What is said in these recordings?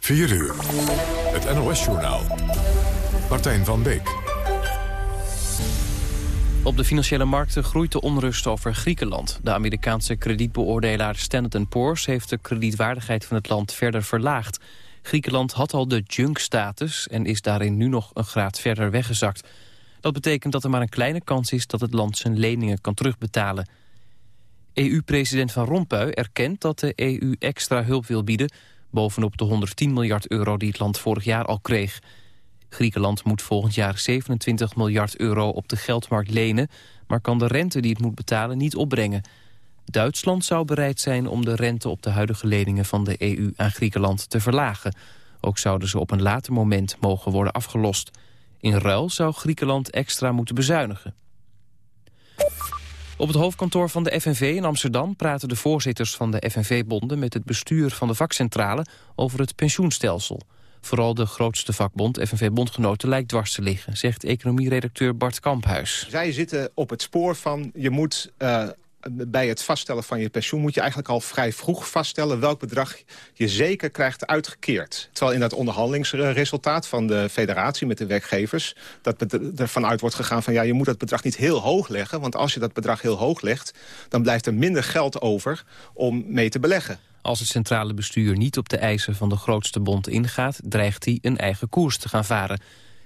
4 uur. Het NOS-journaal. Martijn van Beek. Op de financiële markten groeit de onrust over Griekenland. De Amerikaanse kredietbeoordelaar Standard Poor's heeft de kredietwaardigheid van het land verder verlaagd. Griekenland had al de junk-status en is daarin nu nog een graad verder weggezakt. Dat betekent dat er maar een kleine kans is dat het land zijn leningen kan terugbetalen. EU-president Van Rompuy erkent dat de EU extra hulp wil bieden... bovenop de 110 miljard euro die het land vorig jaar al kreeg. Griekenland moet volgend jaar 27 miljard euro op de geldmarkt lenen... maar kan de rente die het moet betalen niet opbrengen. Duitsland zou bereid zijn om de rente op de huidige leningen van de EU aan Griekenland te verlagen. Ook zouden ze op een later moment mogen worden afgelost. In ruil zou Griekenland extra moeten bezuinigen. Op het hoofdkantoor van de FNV in Amsterdam praten de voorzitters van de FNV-bonden met het bestuur van de vakcentrale over het pensioenstelsel. Vooral de grootste vakbond, FNV-bondgenoten, lijkt dwars te liggen, zegt economieredacteur Bart Kamphuis. Zij zitten op het spoor van je moet uh, bij het vaststellen van je pensioen... moet je eigenlijk al vrij vroeg vaststellen welk bedrag je zeker krijgt uitgekeerd. Terwijl in dat onderhandelingsresultaat van de federatie met de werkgevers... dat ervan uit wordt gegaan van ja, je moet dat bedrag niet heel hoog leggen... want als je dat bedrag heel hoog legt, dan blijft er minder geld over om mee te beleggen. Als het centrale bestuur niet op de eisen van de grootste bond ingaat... dreigt hij een eigen koers te gaan varen...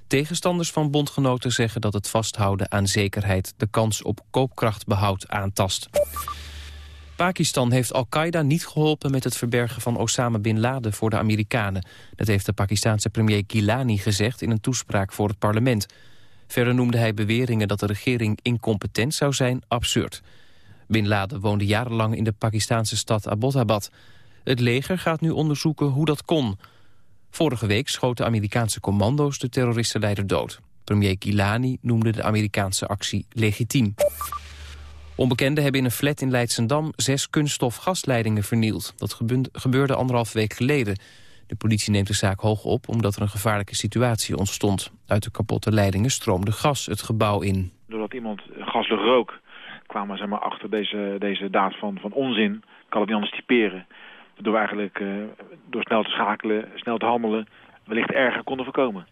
Tegenstanders van bondgenoten zeggen dat het vasthouden aan zekerheid... de kans op koopkrachtbehoud aantast. Pakistan heeft Al-Qaeda niet geholpen met het verbergen van Osama Bin Laden voor de Amerikanen. Dat heeft de Pakistanse premier Gilani gezegd in een toespraak voor het parlement. Verder noemde hij beweringen dat de regering incompetent zou zijn absurd. Bin Laden woonde jarenlang in de Pakistanse stad Abbottabad. Het leger gaat nu onderzoeken hoe dat kon... Vorige week schoten Amerikaanse commando's de terroristenleider dood. Premier Gilani noemde de Amerikaanse actie legitiem. Onbekenden hebben in een flat in Leidsendam zes kunststof gasleidingen vernield. Dat gebeurde anderhalf week geleden. De politie neemt de zaak hoog op omdat er een gevaarlijke situatie ontstond. Uit de kapotte leidingen stroomde gas het gebouw in. Doordat iemand gaslucht rook kwamen ze maar achter deze, deze daad van, van onzin. Ik kan het niet anders typeren. Waardoor eigenlijk uh, door snel te schakelen, snel te handelen, wellicht erger konden voorkomen.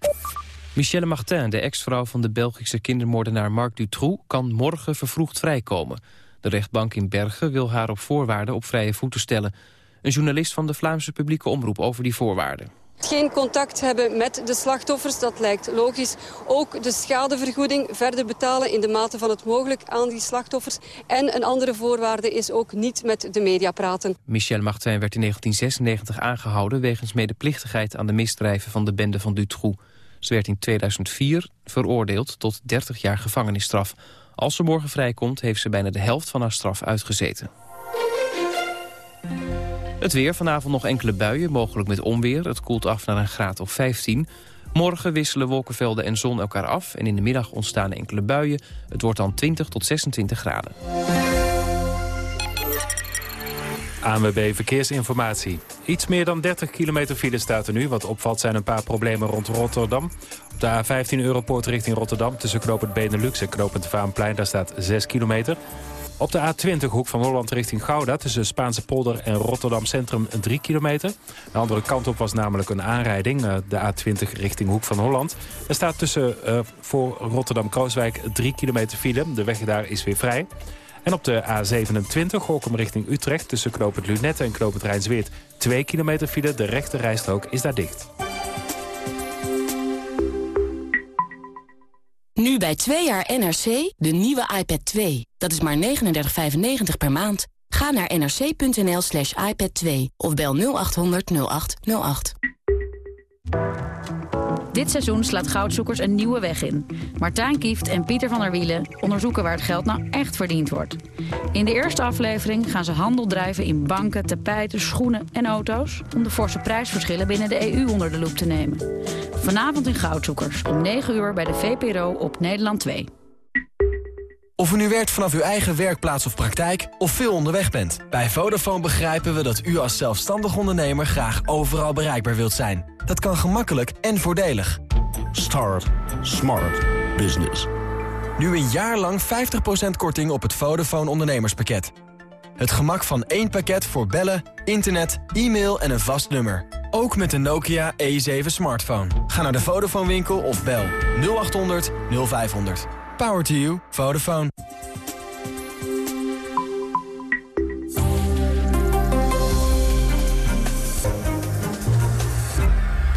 Michelle Martin, de ex-vrouw van de Belgische kindermoordenaar Marc Dutroux... kan morgen vervroegd vrijkomen. De rechtbank in Bergen wil haar op voorwaarden op vrije voeten stellen. Een journalist van de Vlaamse publieke omroep over die voorwaarden geen contact hebben met de slachtoffers, dat lijkt logisch. Ook de schadevergoeding verder betalen in de mate van het mogelijk aan die slachtoffers. En een andere voorwaarde is ook niet met de media praten. Michel Martin werd in 1996 aangehouden wegens medeplichtigheid aan de misdrijven van de bende van Dutroux. Ze werd in 2004 veroordeeld tot 30 jaar gevangenisstraf. Als ze morgen vrijkomt heeft ze bijna de helft van haar straf uitgezeten. Het weer, vanavond nog enkele buien, mogelijk met onweer. Het koelt af naar een graad of 15. Morgen wisselen wolkenvelden en zon elkaar af... en in de middag ontstaan enkele buien. Het wordt dan 20 tot 26 graden. ANWB Verkeersinformatie. Iets meer dan 30 kilometer file staat er nu. Wat opvalt zijn een paar problemen rond Rotterdam. Op de A15 Europoort richting Rotterdam... tussen knooppunt Benelux en knooppunt Vaanplein... daar staat 6 kilometer. Op de A20 hoek van Holland richting Gouda... tussen Spaanse polder en Rotterdam Centrum 3 kilometer. De andere kant op was namelijk een aanrijding. Eh, de A20 richting hoek van Holland. Er staat tussen uh, voor Rotterdam-Krooswijk 3 kilometer file. De weg daar is weer vrij. En op de A27 Gorkum richting Utrecht... tussen Knoopend Lunette en Knoopend Rijnsweert 2 kilometer file. De rechte rijstrook is daar dicht. Nu bij 2 jaar NRC de nieuwe iPad 2. Dat is maar 39,95 per maand. Ga naar nrc.nl slash iPad 2 of bel 0800 0808. Dit seizoen slaat goudzoekers een nieuwe weg in. Martijn Kieft en Pieter van der Wielen onderzoeken waar het geld nou echt verdiend wordt. In de eerste aflevering gaan ze handel drijven in banken, tapijten, schoenen en auto's... om de forse prijsverschillen binnen de EU onder de loep te nemen. Vanavond in Goudzoekers om 9 uur bij de VPRO op Nederland 2. Of u nu werkt vanaf uw eigen werkplaats of praktijk of veel onderweg bent. Bij Vodafone begrijpen we dat u als zelfstandig ondernemer graag overal bereikbaar wilt zijn. Dat kan gemakkelijk en voordelig. Start Smart Business. Nu een jaar lang 50% korting op het Vodafone ondernemerspakket. Het gemak van één pakket voor bellen, internet, e-mail en een vast nummer. Ook met de Nokia E7 smartphone. Ga naar de Vodafone winkel of bel 0800 0500. Power to you. Vodafone.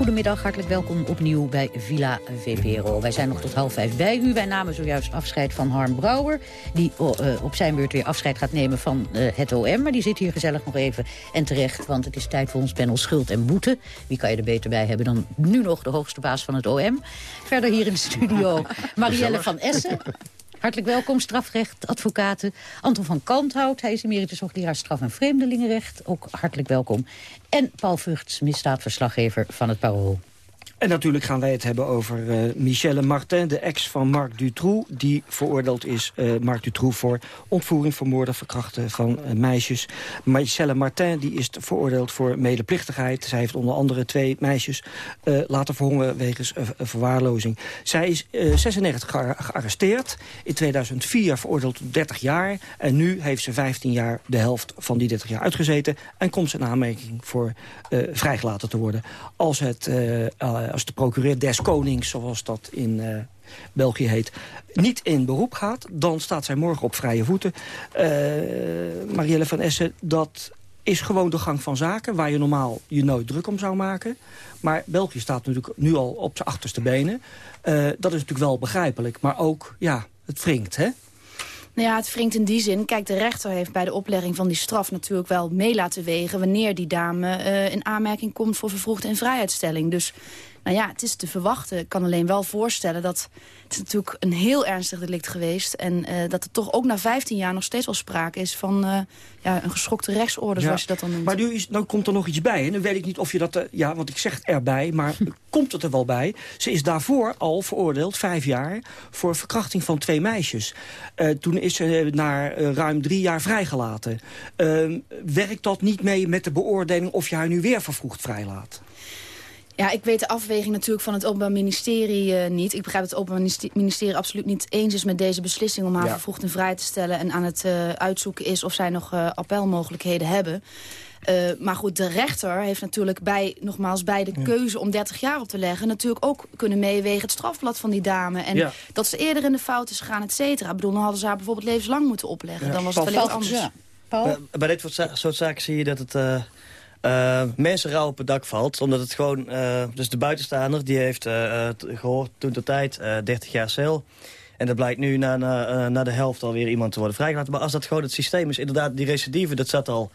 Goedemiddag, hartelijk welkom opnieuw bij Villa VPRO. Wij zijn nog tot half vijf bij u. Wij namen zojuist afscheid van Harm Brouwer... die eh, op zijn beurt weer afscheid gaat nemen van uh, het OM. Maar die zit hier gezellig nog even en terecht... want het is tijd voor ons panel Schuld en Boete. Wie kan je er beter bij hebben dan nu nog de hoogste baas van het OM? Verder hier in de studio Marielle van Essen... Hartelijk welkom, strafrechtadvocaten. Anton van Kanthout, hij is emeritus hoogleraar straf- en vreemdelingenrecht. Ook hartelijk welkom. En Paul Vugts, misdaadverslaggever van het Parool. En natuurlijk gaan wij het hebben over uh, Michelle Martin, de ex van Marc Dutroux... die veroordeeld is, uh, Marc Dutroux, voor ontvoering, vermoorden, verkrachten van uh, meisjes. Michelle Martin die is veroordeeld voor medeplichtigheid. Zij heeft onder andere twee meisjes laten verhongeren wegens verwaarlozing. Zij is 96 gearresteerd, in 2004 veroordeeld tot 30 jaar... en nu heeft ze 15 jaar de helft van die 30 jaar uitgezeten... en komt ze in aanmerking voor vrijgelaten te worden. Als het eh, als de procureur des konings, zoals dat in uh, België heet, niet in beroep gaat... dan staat zij morgen op vrije voeten. Uh, Marielle van Essen, dat is gewoon de gang van zaken... waar je normaal je nooit druk om zou maken. Maar België staat natuurlijk nu al op zijn achterste benen. dat is natuurlijk wel begrijpelijk, maar ook, ja, het wringt, hè? Nou ja, het wringt in die zin. Kijk, de rechter heeft bij de oplegging van die straf natuurlijk wel mee laten wegen... wanneer die dame uh, in aanmerking komt voor vervroegde invrijheidstelling. Dus nou ja, het is te verwachten. Ik kan alleen wel voorstellen dat het is natuurlijk een heel ernstig delict geweest. En uh, dat er toch ook na 15 jaar nog steeds wel sprake is van uh, ja, een geschokte rechtsorde, ja, zoals je dat dan noemt. Maar nu, is, nou komt er nog iets bij. En dan weet ik niet of je dat, uh, ja, want ik zeg erbij, maar komt het er wel bij. Ze is daarvoor al veroordeeld, vijf jaar, voor verkrachting van twee meisjes. toen is ze na ruim drie jaar vrijgelaten. Ehm, werkt dat niet mee met de beoordeling of je haar nu weer vervroegd vrijlaat? Ja, ik weet de afweging natuurlijk van het Openbaar Ministerie uh, niet. Ik begrijp dat het Openbaar Ministerie absoluut niet eens is met deze beslissing... om haar ja. vervroegd in vrij te stellen en aan het uh, uitzoeken is... of zij nog uh, appelmogelijkheden hebben. maar goed, de rechter heeft natuurlijk bij, nogmaals, bij de keuze om 30 jaar op te leggen... natuurlijk ook kunnen meewegen het strafblad van die dame. En ja. dat ze eerder in de fout is gegaan, et cetera. Ik bedoel, dan hadden ze haar bijvoorbeeld levenslang moeten opleggen. Ja. Dan was het wellicht anders. Bij, bij dit soort zaken zie je dat het uh, mensen rauw op het dak valt. Omdat het gewoon... Uh, dus de buitenstaander die heeft uh, gehoord toen de tijd 30 jaar cel. En dat blijkt nu na, na, na de helft alweer iemand te worden vrijgelaten. Maar als dat gewoon het systeem is, inderdaad, die recidive, dat zat al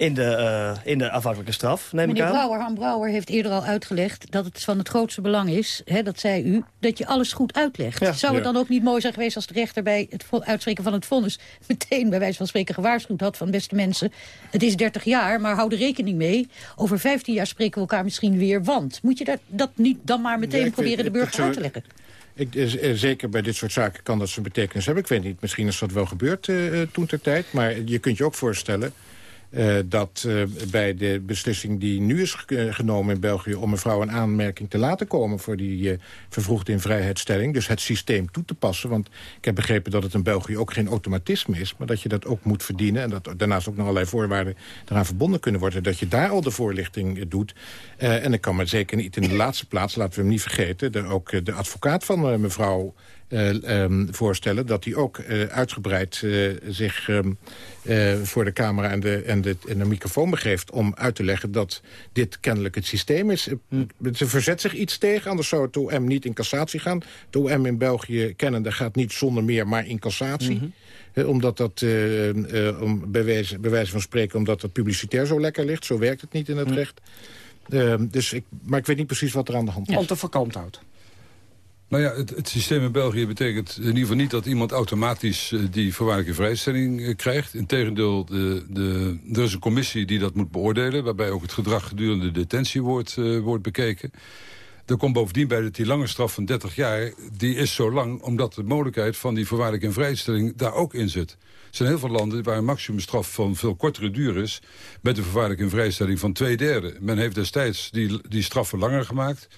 in de, uh, in de afhankelijke straf, neem Meneer ik aan. Brouwer, Han Brouwer heeft eerder al uitgelegd dat het van het grootste belang is, hè, dat zei u, dat je alles goed uitlegt. Ja, Zou het dan ook niet mooi zijn geweest als de rechter bij het uitspreken van het vonnis meteen bij wijze van spreken gewaarschuwd had van beste mensen, het is 30 jaar, maar hou er rekening mee, over 15 jaar spreken we elkaar misschien weer, want moet je dat, dat niet dan maar meteen ja, proberen de burger uit te leggen? Ik, eh, zeker bij dit soort zaken kan dat zijn betekenis hebben. Ik weet niet, misschien is dat wel gebeurd uh, toen ter tijd. Maar je kunt je ook voorstellen uh, dat uh, bij de beslissing die nu is genomen in België... om een vrouw een aanmerking te laten komen voor die vervroegde invrijheidstelling... dus het systeem toe te passen. Want ik heb begrepen dat het in België ook geen automatisme is... maar dat je dat ook moet verdienen... en dat daarnaast ook nog allerlei voorwaarden eraan verbonden kunnen worden... dat je daar al de voorlichting doet. en ik kan me zeker niet in de laatste plaats, laten we hem niet vergeten... De, ook de advocaat van mevrouw um, voorstellen... dat hij ook uh, uitgebreid uh, zich um, voor de camera en de, en, de, en de microfoon begeeft... om uit te leggen dat dit kennelijk het systeem is. Hm. Ze verzet zich iets tegen, anders zou het OM niet in cassatie gaan. Het OM in België kennende gaat niet zonder meer, maar in cassatie. Mm -hmm. omdat dat, om, bij, wijze, bij wijze van spreken, omdat dat publicitair zo lekker ligt. Zo werkt het niet in het hm. recht. Ehm, dus ik, maar ik weet niet precies wat er aan de hand is. Want de verkoopt houdt. Nou ja, het, systeem in België betekent in ieder geval niet dat iemand automatisch uh, die voorwaardelijke vrijstelling uh, krijgt. Integendeel, de, de, er is een commissie die dat moet beoordelen, waarbij ook het gedrag gedurende de detentie wordt, uh, wordt bekeken. Er komt bovendien bij dat die lange straf van 30 jaar, die is zo lang omdat de mogelijkheid van die voorwaardelijke vrijstelling daar ook in zit. Er zijn heel veel landen waar een maximumstraf van veel kortere duur is... met een voorwaardelijke vrijstelling van twee derde. Men heeft destijds die, die straffen langer gemaakt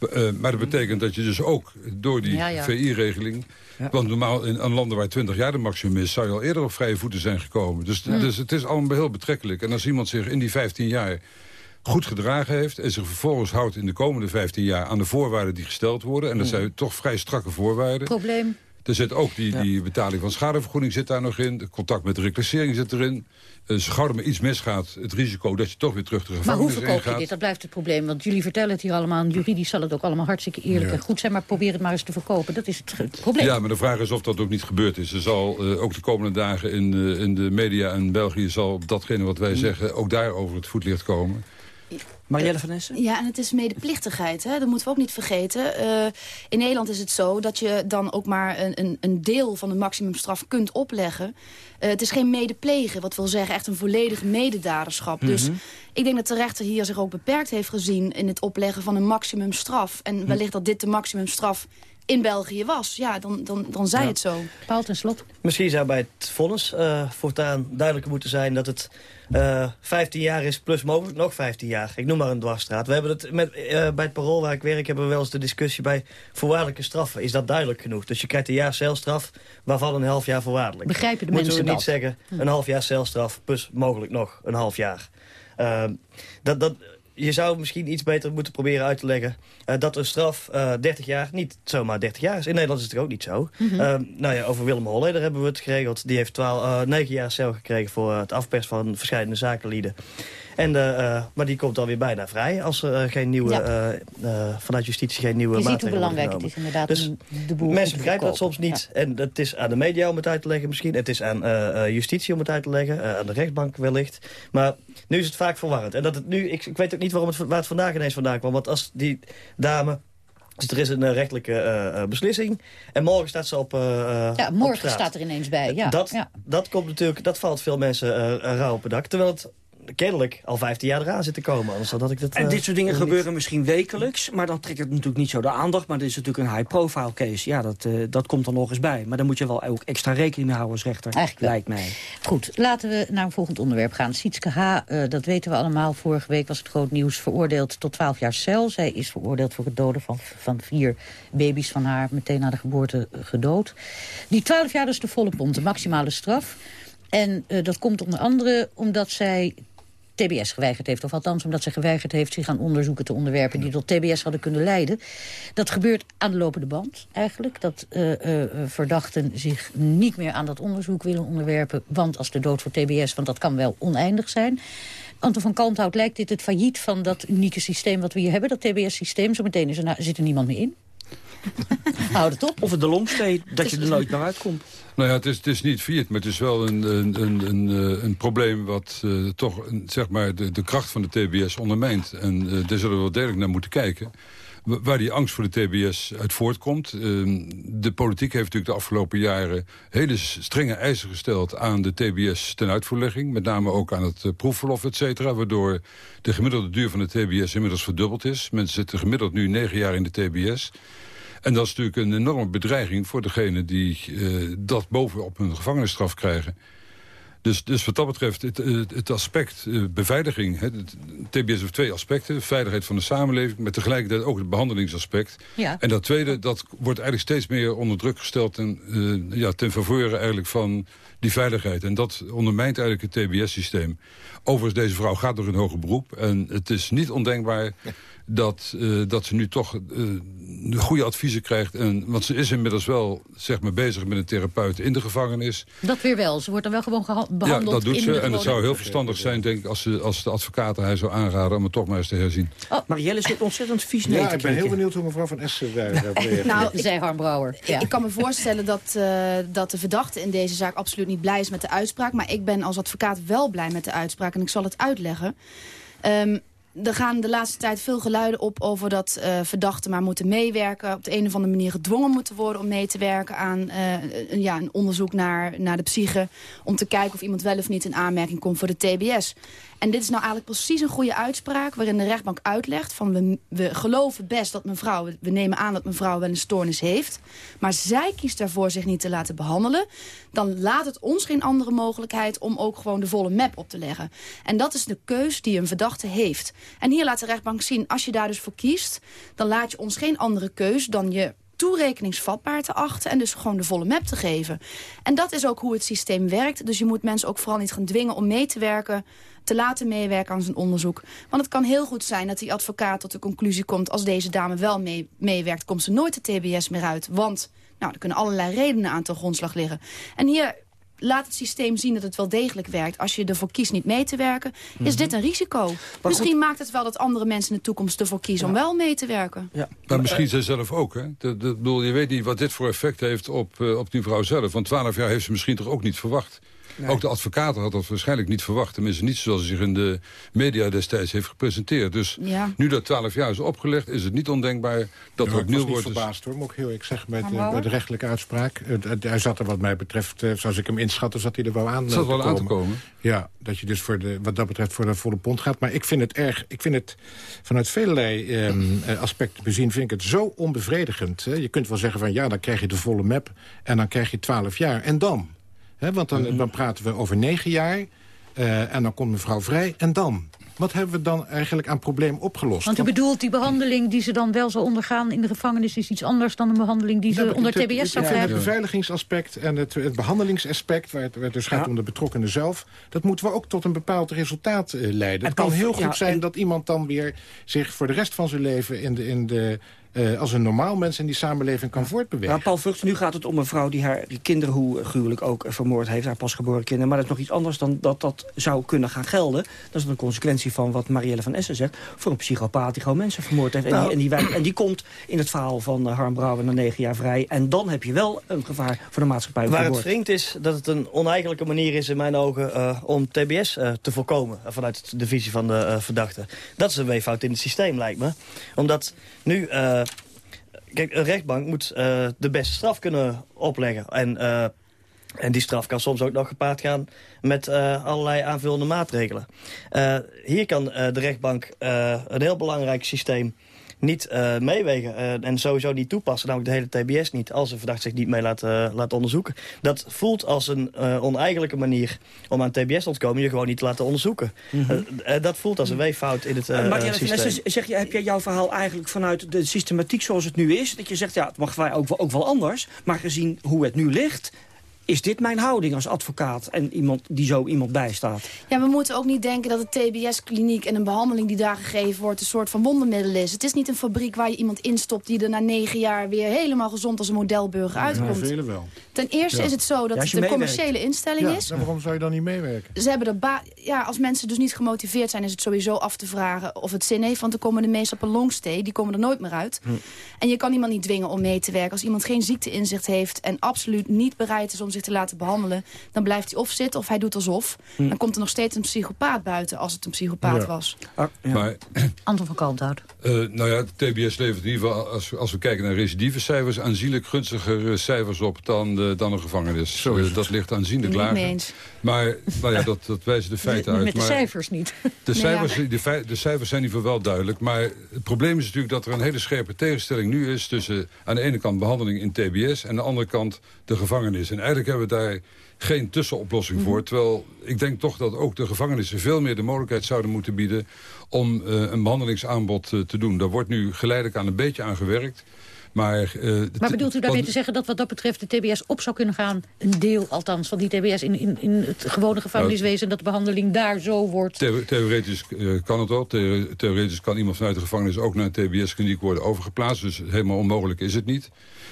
Uh, maar dat betekent dat je dus ook door die Ja, ja. VI-regeling... Want normaal in aan landen waar 20 jaar de maximum is... zou je al eerder op vrije voeten zijn gekomen. Dus, dus het is allemaal heel betrekkelijk. En als iemand zich in die 15 jaar goed gedragen heeft... en zich vervolgens houdt in de komende 15 jaar... aan de voorwaarden die gesteld worden... en dat Hmm. zijn toch vrij strakke voorwaarden... Probleem. Er zit ook die, die betaling van schadevergoeding zit daar nog in. De contact met de reclassering zit erin. Uh, zo gauw er maar iets misgaat, het risico dat je toch weer terug de Maar hoe gevangenis verkoop je dit? Dat blijft het probleem. Want jullie vertellen het hier allemaal. En juridisch zal het ook allemaal hartstikke eerlijk Ja. en goed zijn. Maar probeer het maar eens te verkopen. Dat is het, probleem. Ja, maar de vraag is of dat ook niet gebeurd is. Er zal eh, ook de komende dagen in, eh, in de media in België... zal datgene wat wij zeggen ook daar over het voetlicht komen. Marielle van Essen? Ja, en het is medeplichtigheid. Hè? Dat moeten we ook niet vergeten. Eh, in Nederland is het zo dat je dan ook maar een, een, deel van de maximumstraf kunt opleggen. Eh, het is geen medeplegen, wat wil zeggen echt een volledig mededaderschap. Dus Mhm. ik denk dat de rechter hier zich ook beperkt heeft gezien... in het opleggen van een maximumstraf. En wellicht dat dit de maximumstraf in België was. Ja, dan, dan, dan zei Ja. het zo. Paul ten slot. Misschien zou bij het vonnis eh, voortaan duidelijker moeten zijn dat het eh 15 jaar is plus mogelijk nog 15 jaar. Ik noem maar een dwarsstraat. We hebben het met, eh, bij het parool waar ik werk hebben we wel eens de discussie bij voorwaardelijke straffen. Is dat duidelijk genoeg? Dus je krijgt een jaar celstraf waarvan een half jaar voorwaardelijk. Begrijpen de Moeten mensen we niet dat? zeggen Hm. een half jaar celstraf plus mogelijk nog een half jaar. Ehm, dat, dat, je zou misschien iets beter moeten proberen uit te leggen... eh, dat een straf eh 30 jaar niet zomaar 30 jaar is. In Nederland is het ook niet zo. Mhm. Ehm, nou ja, over Willem Holleder hebben we het geregeld. Die heeft 12, eh 9 jaar cel gekregen voor eh, het afpersen van verschillende zakenlieden. En, eh, eh, maar die komt alweer bijna vrij als er eh, geen nieuwe, Ja. vanuit justitie geen nieuwe Je ziet hoe maatregelen worden belangrijk het is inderdaad Dus de boel Mensen begrijpen dat soms niet. En het is aan de media om het uit te leggen misschien. Het is aan justitie om het uit te leggen. aan de rechtbank wellicht. Maar nu is het vaak verwarrend. En dat het nu, ik, ik weet ook niet waarom het, waar het vandaag ineens vandaan kwam. Want als die dame... Dus er is een rechtelijke beslissing. En morgen staat ze op Ja, morgen staat er ineens bij. Ja. dat, ja. dat komt natuurlijk, dat valt veel mensen eh, rauw op het dak. Terwijl het kennelijk al 15 jaar eraan zit te komen. Anders had ik dat, En eh, dit soort dingen niet- gebeuren misschien wekelijks, maar dan trekt het natuurlijk niet zo de aandacht. Maar dit is natuurlijk een high-profile case. Ja, dat, eh, dat komt er nog eens bij. Maar daar moet je wel ook extra rekening mee houden als rechter, Eigenlijk lijkt mij. Goed, laten we naar een volgend onderwerp gaan. Sietske H., eh, dat weten we allemaal. Vorige week was het groot nieuws. Veroordeeld tot 12 jaar cel. Zij is veroordeeld voor het doden van, van vier baby's van haar. Meteen na de geboorte eh, gedood. Die 12 jaar is de volle pond, de maximale straf. En eh, dat komt onder andere omdat zij TBS geweigerd heeft. Of althans omdat ze geweigerd heeft zich aan onderzoeken te onderwerpen... die tot TBS hadden kunnen leiden. Dat gebeurt aan de lopende band eigenlijk. Dat eh, eh, eh, verdachten zich niet meer aan dat onderzoek willen onderwerpen. Want als de dood voor TBS, want dat kan wel oneindig zijn... Anton van Kalmthout lijkt dit het failliet van dat unieke systeem wat we hier hebben. Dat TBS-systeem. Zometeen is er, na- zit er niemand meer in. Houd het op. Of het de longstay, dat je er nooit meer uitkomt. Nou ja, het is, het is niet failliet, maar het is wel een, een, een, een, eh, een probleem... wat eh, toch een, zeg maar de, de kracht van de TBS ondermijnt. En eh, daar zullen we wel degelijk naar moeten kijken. Wa- Waar die angst voor de TBS uit voortkomt. Eh, de politiek heeft natuurlijk de afgelopen jaren... hele strenge eisen gesteld aan de TBS ten uitvoerlegging. Met name ook aan het proefverlof, et cetera. Waardoor de gemiddelde duur van de TBS inmiddels verdubbeld is. Mensen zitten gemiddeld nu negen jaar in de TBS... En dat is natuurlijk een enorme bedreiging voor degene die eh, dat bovenop hun gevangenisstraf krijgen. Dus, dus wat dat betreft, het, het aspect eh, beveiliging... Hè, het, TBS heeft twee aspecten. Veiligheid van de samenleving, maar tegelijkertijd ook het behandelingsaspect. Ja. En dat tweede, dat wordt eigenlijk steeds meer onder druk gesteld... ten, eh, ja, ten faveur eigenlijk van die veiligheid. En dat ondermijnt eigenlijk het TBS-systeem. Overigens, deze vrouw gaat door een hoger beroep. En het is niet ondenkbaar dat, eh, dat ze nu toch eh, de goede adviezen krijgt. En, want ze is inmiddels wel zeg maar, bezig met een therapeut in de gevangenis. Dat weer wel. Ze wordt dan wel gewoon geha- Ja, behandeld dat doet in ze. En het zou heel verstandig zijn, denk ik, als, ze, als de advocaten hij zou aanraden... om het toch maar eens te herzien. Oh. Marielle zit ontzettend vies nee Ja, ik ben heel benieuwd hoe mevrouw van Essen daar daarop reageert. Nou, ik- Zei Harm Brouwer. Ja. Ik kan me voorstellen dat, eh, dat de verdachte in deze zaak absoluut niet blij is met de uitspraak. Maar ik ben als advocaat wel blij met de uitspraak en ik zal het uitleggen. Ehm, er gaan de laatste tijd veel geluiden op over dat eh, verdachten maar moeten meewerken. Op de een of andere manier gedwongen moeten worden om mee te werken aan eh, een, ja, een onderzoek naar, naar de psyche. Om te kijken of iemand wel of niet in aanmerking komt voor de TBS. En dit is nou eigenlijk precies een goede uitspraak waarin de rechtbank uitlegt van we, we geloven best dat mevrouw, we- nemen aan dat mevrouw wel een stoornis heeft. Maar zij kiest daarvoor zich niet te laten behandelen. Dan laat het ons geen andere mogelijkheid om ook gewoon de volle map op te leggen. En dat is de keus die een verdachte heeft. En hier laat de rechtbank zien, als je daar dus voor kiest... dan laat je ons geen andere keus dan je toerekeningsvatbaar te achten... en dus gewoon de volle map te geven. En dat is ook hoe het systeem werkt. Dus je moet mensen ook vooral niet gaan dwingen om mee te werken te laten meewerken aan zijn onderzoek. Want het kan heel goed zijn dat die advocaat tot de conclusie komt... als deze dame wel mee, meewerkt, komt ze nooit de TBS meer uit. Want nou, er kunnen allerlei redenen aan ten grondslag liggen. En hier laat het systeem zien dat het wel degelijk werkt. Als je ervoor kiest niet mee te werken, is mhm. dit een risico. misschien maakt het wel dat andere mensen in de toekomst ervoor kiezen... om wel mee te werken. Ja. Maar misschien zij zelf ook. Hè? De, de, bedoel, je weet niet wat dit voor effect heeft op, uh, op die vrouw zelf. Want twaalf jaar heeft ze misschien toch ook niet verwacht. Ook de advocaat had dat waarschijnlijk niet verwacht. Tenminste niet zoals hij zich in de media destijds heeft gepresenteerd. Dus nu dat 12 jaar is opgelegd, is het niet ondenkbaar dat er opnieuw wordt... Ik was verbaasd hoor, moet ik heel eerlijk zeggen, met, de, de rechtelijke uitspraak. hij zat er wat mij betreft, eh, zoals ik hem inschatte, zat hij er wel aan zat eh, wel aan te komen. Ja, dat je dus voor de, wat dat betreft voor de volle pond gaat. Maar ik vind het erg, ik vind het vanuit velelei ehm, eh, aspecten bezien, vind ik het zo onbevredigend. Hè? Je kunt wel zeggen van ja, dan krijg je de volle map en dan krijg je 12 jaar. En dan? Want dan, mhm. dan praten we over negen jaar. Uh, en dan komt mevrouw vrij. En dan? Wat hebben we dan eigenlijk aan probleem opgelost? Want u bedoelt, die behandeling die ze dan wel zal ondergaan in de gevangenis... is iets anders dan een behandeling die ze onder TBS zou krijgen? Het beveiligingsaspect en het, het behandelingsaspect... waar het, waar het dus gaat om de betrokkenen zelf... dat moeten we ook tot een bepaald resultaat uh, leiden. Het, kan heel goed zijn dat iemand dan weer zich voor de rest van zijn leven... in de, in de uh, als een normaal mens in die samenleving kan voortbewegen. Maar Paul Vugts, nu gaat het om een vrouw die haar die kinderen hoe gruwelijk ook eh, vermoord heeft, haar pasgeboren kinderen. Maar dat is nog iets anders dan dat dat zou kunnen gaan gelden. Dat is een consequentie van wat Marielle van Essen zegt. Voor een psychopaat die gewoon mensen vermoord heeft. En, die, nou. en, die, en die komt in het verhaal van uh, Harm Brouwer na negen jaar vrij. En dan heb je wel een gevaar voor de maatschappij. Waar het wringt is dat het een oneigenlijke manier is in mijn ogen uh, om TBS uh, te voorkomen. vanuit de visie van de verdachte. Dat is een weeffout in het systeem lijkt me. Omdat nu Kijk, een rechtbank moet uh, de beste straf kunnen opleggen. En, uh, en die straf kan soms ook nog gepaard gaan met uh, allerlei aanvullende maatregelen. hier kan de rechtbank een heel belangrijk systeem niet uh, meewegen uh, en sowieso niet toepassen, namelijk de hele TBS niet, als een verdachte zich niet mee laat, uh, laat onderzoeken. Dat voelt als een oneigenlijke manier om aan TBS te ontkomen, je gewoon niet te laten onderzoeken. Mm -hmm. dat voelt als een weeffout in het uh, systeem. Zeg je, heb jij jouw verhaal eigenlijk vanuit de systematiek zoals het nu is, dat je zegt, ja, het mag wij ook, ook wel anders, maar gezien hoe het nu ligt, is dit mijn houding als advocaat en iemand die zo iemand bijstaat? Ja, we moeten ook niet denken dat de TBS-kliniek en een behandeling die daar gegeven wordt een soort van wondermiddel is. Het is niet een fabriek waar je iemand instopt die er na negen jaar weer helemaal gezond als een motiveerburger uitkomt. Ja, velen wel. Ten eerste is het zo dat het een commerciële instelling is. Ja, waarom zou je dan niet meewerken? Ze hebben er ja, als mensen dus niet gemotiveerd zijn, is het sowieso af te vragen of het zin heeft. Want dan komen de meestal op een longstay, die komen er nooit meer uit. Hm. En je kan iemand niet dwingen om mee te werken. Als iemand geen ziekteinzicht heeft en absoluut niet bereid is om zich te laten behandelen... dan blijft hij of zitten of hij doet alsof. Hm. Dan komt er nog steeds een psychopaat buiten als het een psychopaat was. Ah, ja. Maar, Anton van Kalmthout. Uh, nou ja, de TBS levert in ieder geval, als, als we kijken naar recidivecijfers... aanzienlijk gunstiger cijfers op dan, de, dan een gevangenis. Zo uh, dat ligt aanzienlijk lager. Niet eens. Maar nou ja, dat, dat wijzen de feiten uit. Met de cijfers niet. De cijfers, de, de cijfers zijn in ieder geval wel duidelijk. Maar het probleem is natuurlijk dat er een hele scherpe tegenstelling nu is... tussen aan de ene kant behandeling in TBS... en aan de andere kant de gevangenis. En eigenlijk hebben we daar geen tussenoplossing voor. Mhm. Terwijl ik denk toch dat ook de gevangenissen veel meer de mogelijkheid zouden moeten bieden... om uh, een behandelingsaanbod uh, te doen. Daar wordt nu geleidelijk aan een beetje aan gewerkt. Maar, uh, maar bedoelt u daarmee te zeggen dat wat dat betreft de TBS op zou kunnen gaan? Een deel althans van die TBS in, in, in het gewone gevangeniswezen... dat de behandeling daar zo wordt? theoretisch uh, kan het wel. theoretisch kan iemand vanuit de gevangenis ook naar een TBS-kliniek worden overgeplaatst. Dus helemaal onmogelijk is het niet.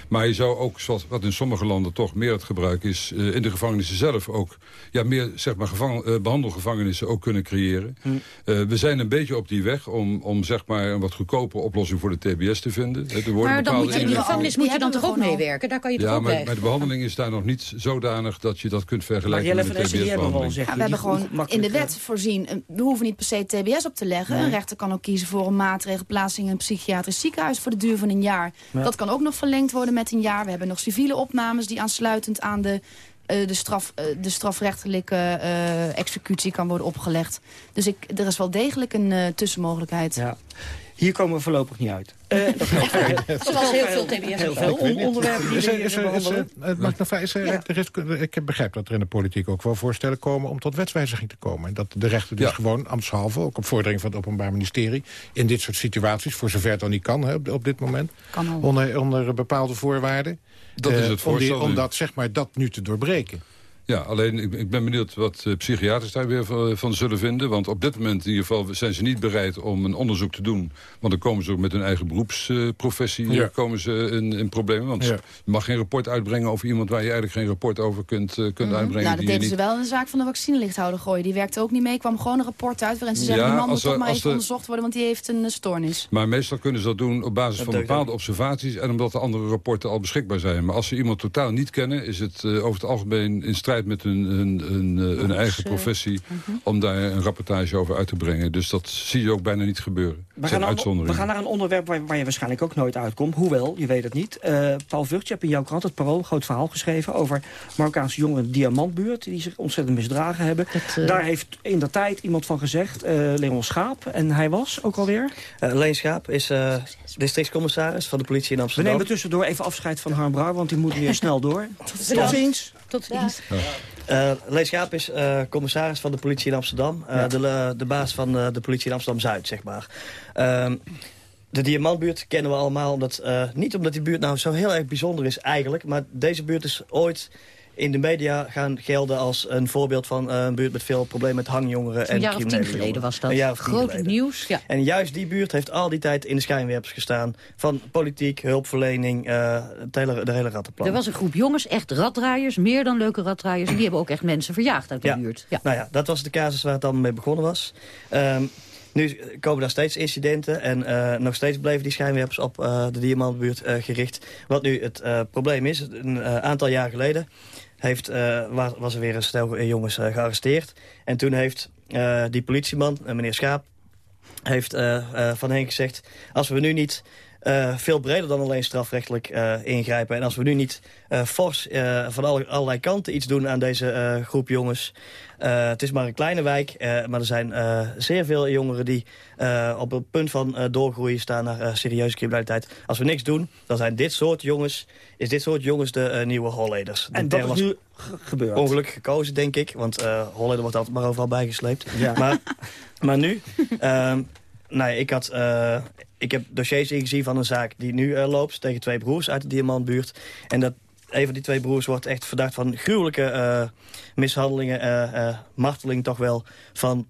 Maar je zou ook, zoals wat in sommige landen toch meer het gebruik is... Uh, in de gevangenissen zelf ook ja, meer zeg maar, gevang, uh, behandelgevangenissen ook kunnen creëren. Hm. Uh, we zijn een beetje op die weg om, om zeg maar, een wat goedkope oplossing voor de TBS te vinden. Er worden maar in de gevangenis moet je dan toch ook meewerken? Daar kan je toch ja, ook maar, maar, de behandeling is daar nog niet zodanig dat je dat kunt vergelijken met de TBS-behandeling. Ja, we hebben gewoon in de wet voorzien, we hoeven niet per se TBS op te leggen. Een rechter kan ook kiezen voor een maatregelplaatsing in een psychiatrisch ziekenhuis voor de duur van een jaar. Dat kan ook nog verlengd worden met een jaar. We hebben nog civiele opnames die aansluitend aan de uh, de, straf, uh, de strafrechtelijke uh, executie kan worden opgelegd. Dus ik, er is wel degelijk een tussenmogelijkheid. Ja. Hier komen we voorlopig niet uit. Uh, Zoals heel veel TBS. Heel veel onderwerpen die is er, is er, is er, behandelen. mag ik ik begrijp dat er in de politiek ook wel voorstellen komen... om tot wetswijziging te komen. En dat de rechter dus Ja. gewoon, ambtshalve, ook op vordering van het Openbaar Ministerie... in dit soort situaties, voor zover het dan niet kan hè, op, op dit moment... Kan. Onder, onder bepaalde voorwaarden... Dat is eh, het om, voorstel die, om nu. dat, zeg maar, dat nu te doorbreken. Ja, alleen ik, ik ben benieuwd wat eh, psychiaters daar weer van, van zullen vinden. Want op dit moment in ieder geval zijn ze niet bereid om een onderzoek te doen. Want dan komen ze ook met hun eigen beroepsprofessie Ja. eh, komen ze in, in problemen. Want Ja. je mag geen rapport uitbrengen over iemand waar je eigenlijk geen rapport over kunt, eh, kunt uitbrengen. Nou, dat deden ze wel in de zaak van de vaccinelichthouder gooien. Die werkte ook niet mee. kwam gewoon een rapport uit waarin ze zeggen... Ja, die man moet als toch maar even er- onderzocht worden... want die heeft een eh, stoornis. Maar meestal kunnen ze dat doen op basis Dat van bepaalde ook. observaties... en omdat de andere rapporten al beschikbaar zijn. Maar als ze iemand totaal niet kennen... is het eh, over het algemeen in strijd met hun, hun, hun, eh, eigen eh, professie... om daar een rapportage over uit te brengen. Dus dat zie je ook bijna niet gebeuren. We gaan, zijn naar, we uitzonderingen. gaan naar een onderwerp waar, waar je waarschijnlijk ook nooit uitkomt. Hoewel, je weet het niet. Eh, Paul Vught, je hebt in jouw krant, het Parool, een groot verhaal geschreven... over Marokkaanse jongeren in de Diamantbuurt... die zich ontzettend misdragen hebben. Daar heeft in de tijd iemand van gezegd, eh Leon Schaap. En hij was ook alweer... Eh, Leen Schaap is eh, districtscommissaris van de politie in We Amsterdam. nemen tussendoor even afscheid van Harm Brouw... want die moet weer snel door. Tot ziens. Tot ziens. Eh Leen Schaap is eh, commissaris van de politie in Amsterdam. Eh, Ja. de, de baas van eh, de politie in Amsterdam-Zuid, zeg maar. Ehm, de Diamantbuurt kennen we allemaal, omdat, eh, niet omdat die buurt nou zo heel erg bijzonder is eigenlijk... maar deze buurt is ooit in de media gaan gelden als een voorbeeld van eh, een buurt met veel problemen met hangjongeren en Een jaar of tien geleden jongeren. was dat. Een jaar of tien Groot geleden. nieuws. Ja. En juist die buurt heeft al die tijd in de schijnwerpers gestaan. Van politiek, hulpverlening, eh, het hele, de hele rattenplan. Er was een groep jongens, echt raddraaiers, meer dan leuke raddraaiers. En die hebben ook echt mensen verjaagd uit de Ja. buurt. Ja. Nou ja, dat was de casus waar het dan mee begonnen was. Ehm, nu komen daar steeds incidenten en eh, nog steeds bleven die schijnwerpers op de Diamantbuurt gericht. Wat nu het probleem is, een aantal jaar geleden heeft, eh, was, was er weer een stel jongens eh, gearresteerd. En toen heeft eh, die politieman, eh, meneer Schaap, heeft eh, eh, van hen gezegd... als we nu niet eh, veel breder dan alleen strafrechtelijk eh, ingrijpen... en als we nu niet eh, fors van alle, allerlei kanten iets doen aan deze groep jongens... het is maar een kleine wijk, maar er zijn zeer veel jongeren... die op het punt van doorgroeien staan naar serieuze criminaliteit. Als we niks doen, dan zijn dit soort jongens... is dit soort jongens de nieuwe holleders. En dat was nu ge- gebeurd. ongelukkig gekozen, denk ik. Want Holleder wordt altijd maar overal bijgesleept. Ja. Maar, maar nu... ehm, nee, ik, had, eh, ik heb dossiers ingezien van een zaak die nu eh, loopt... tegen twee broers uit de Diamantbuurt. En dat een van die twee broers wordt echt verdacht van gruwelijke eh, mishandelingen... marteling toch wel, van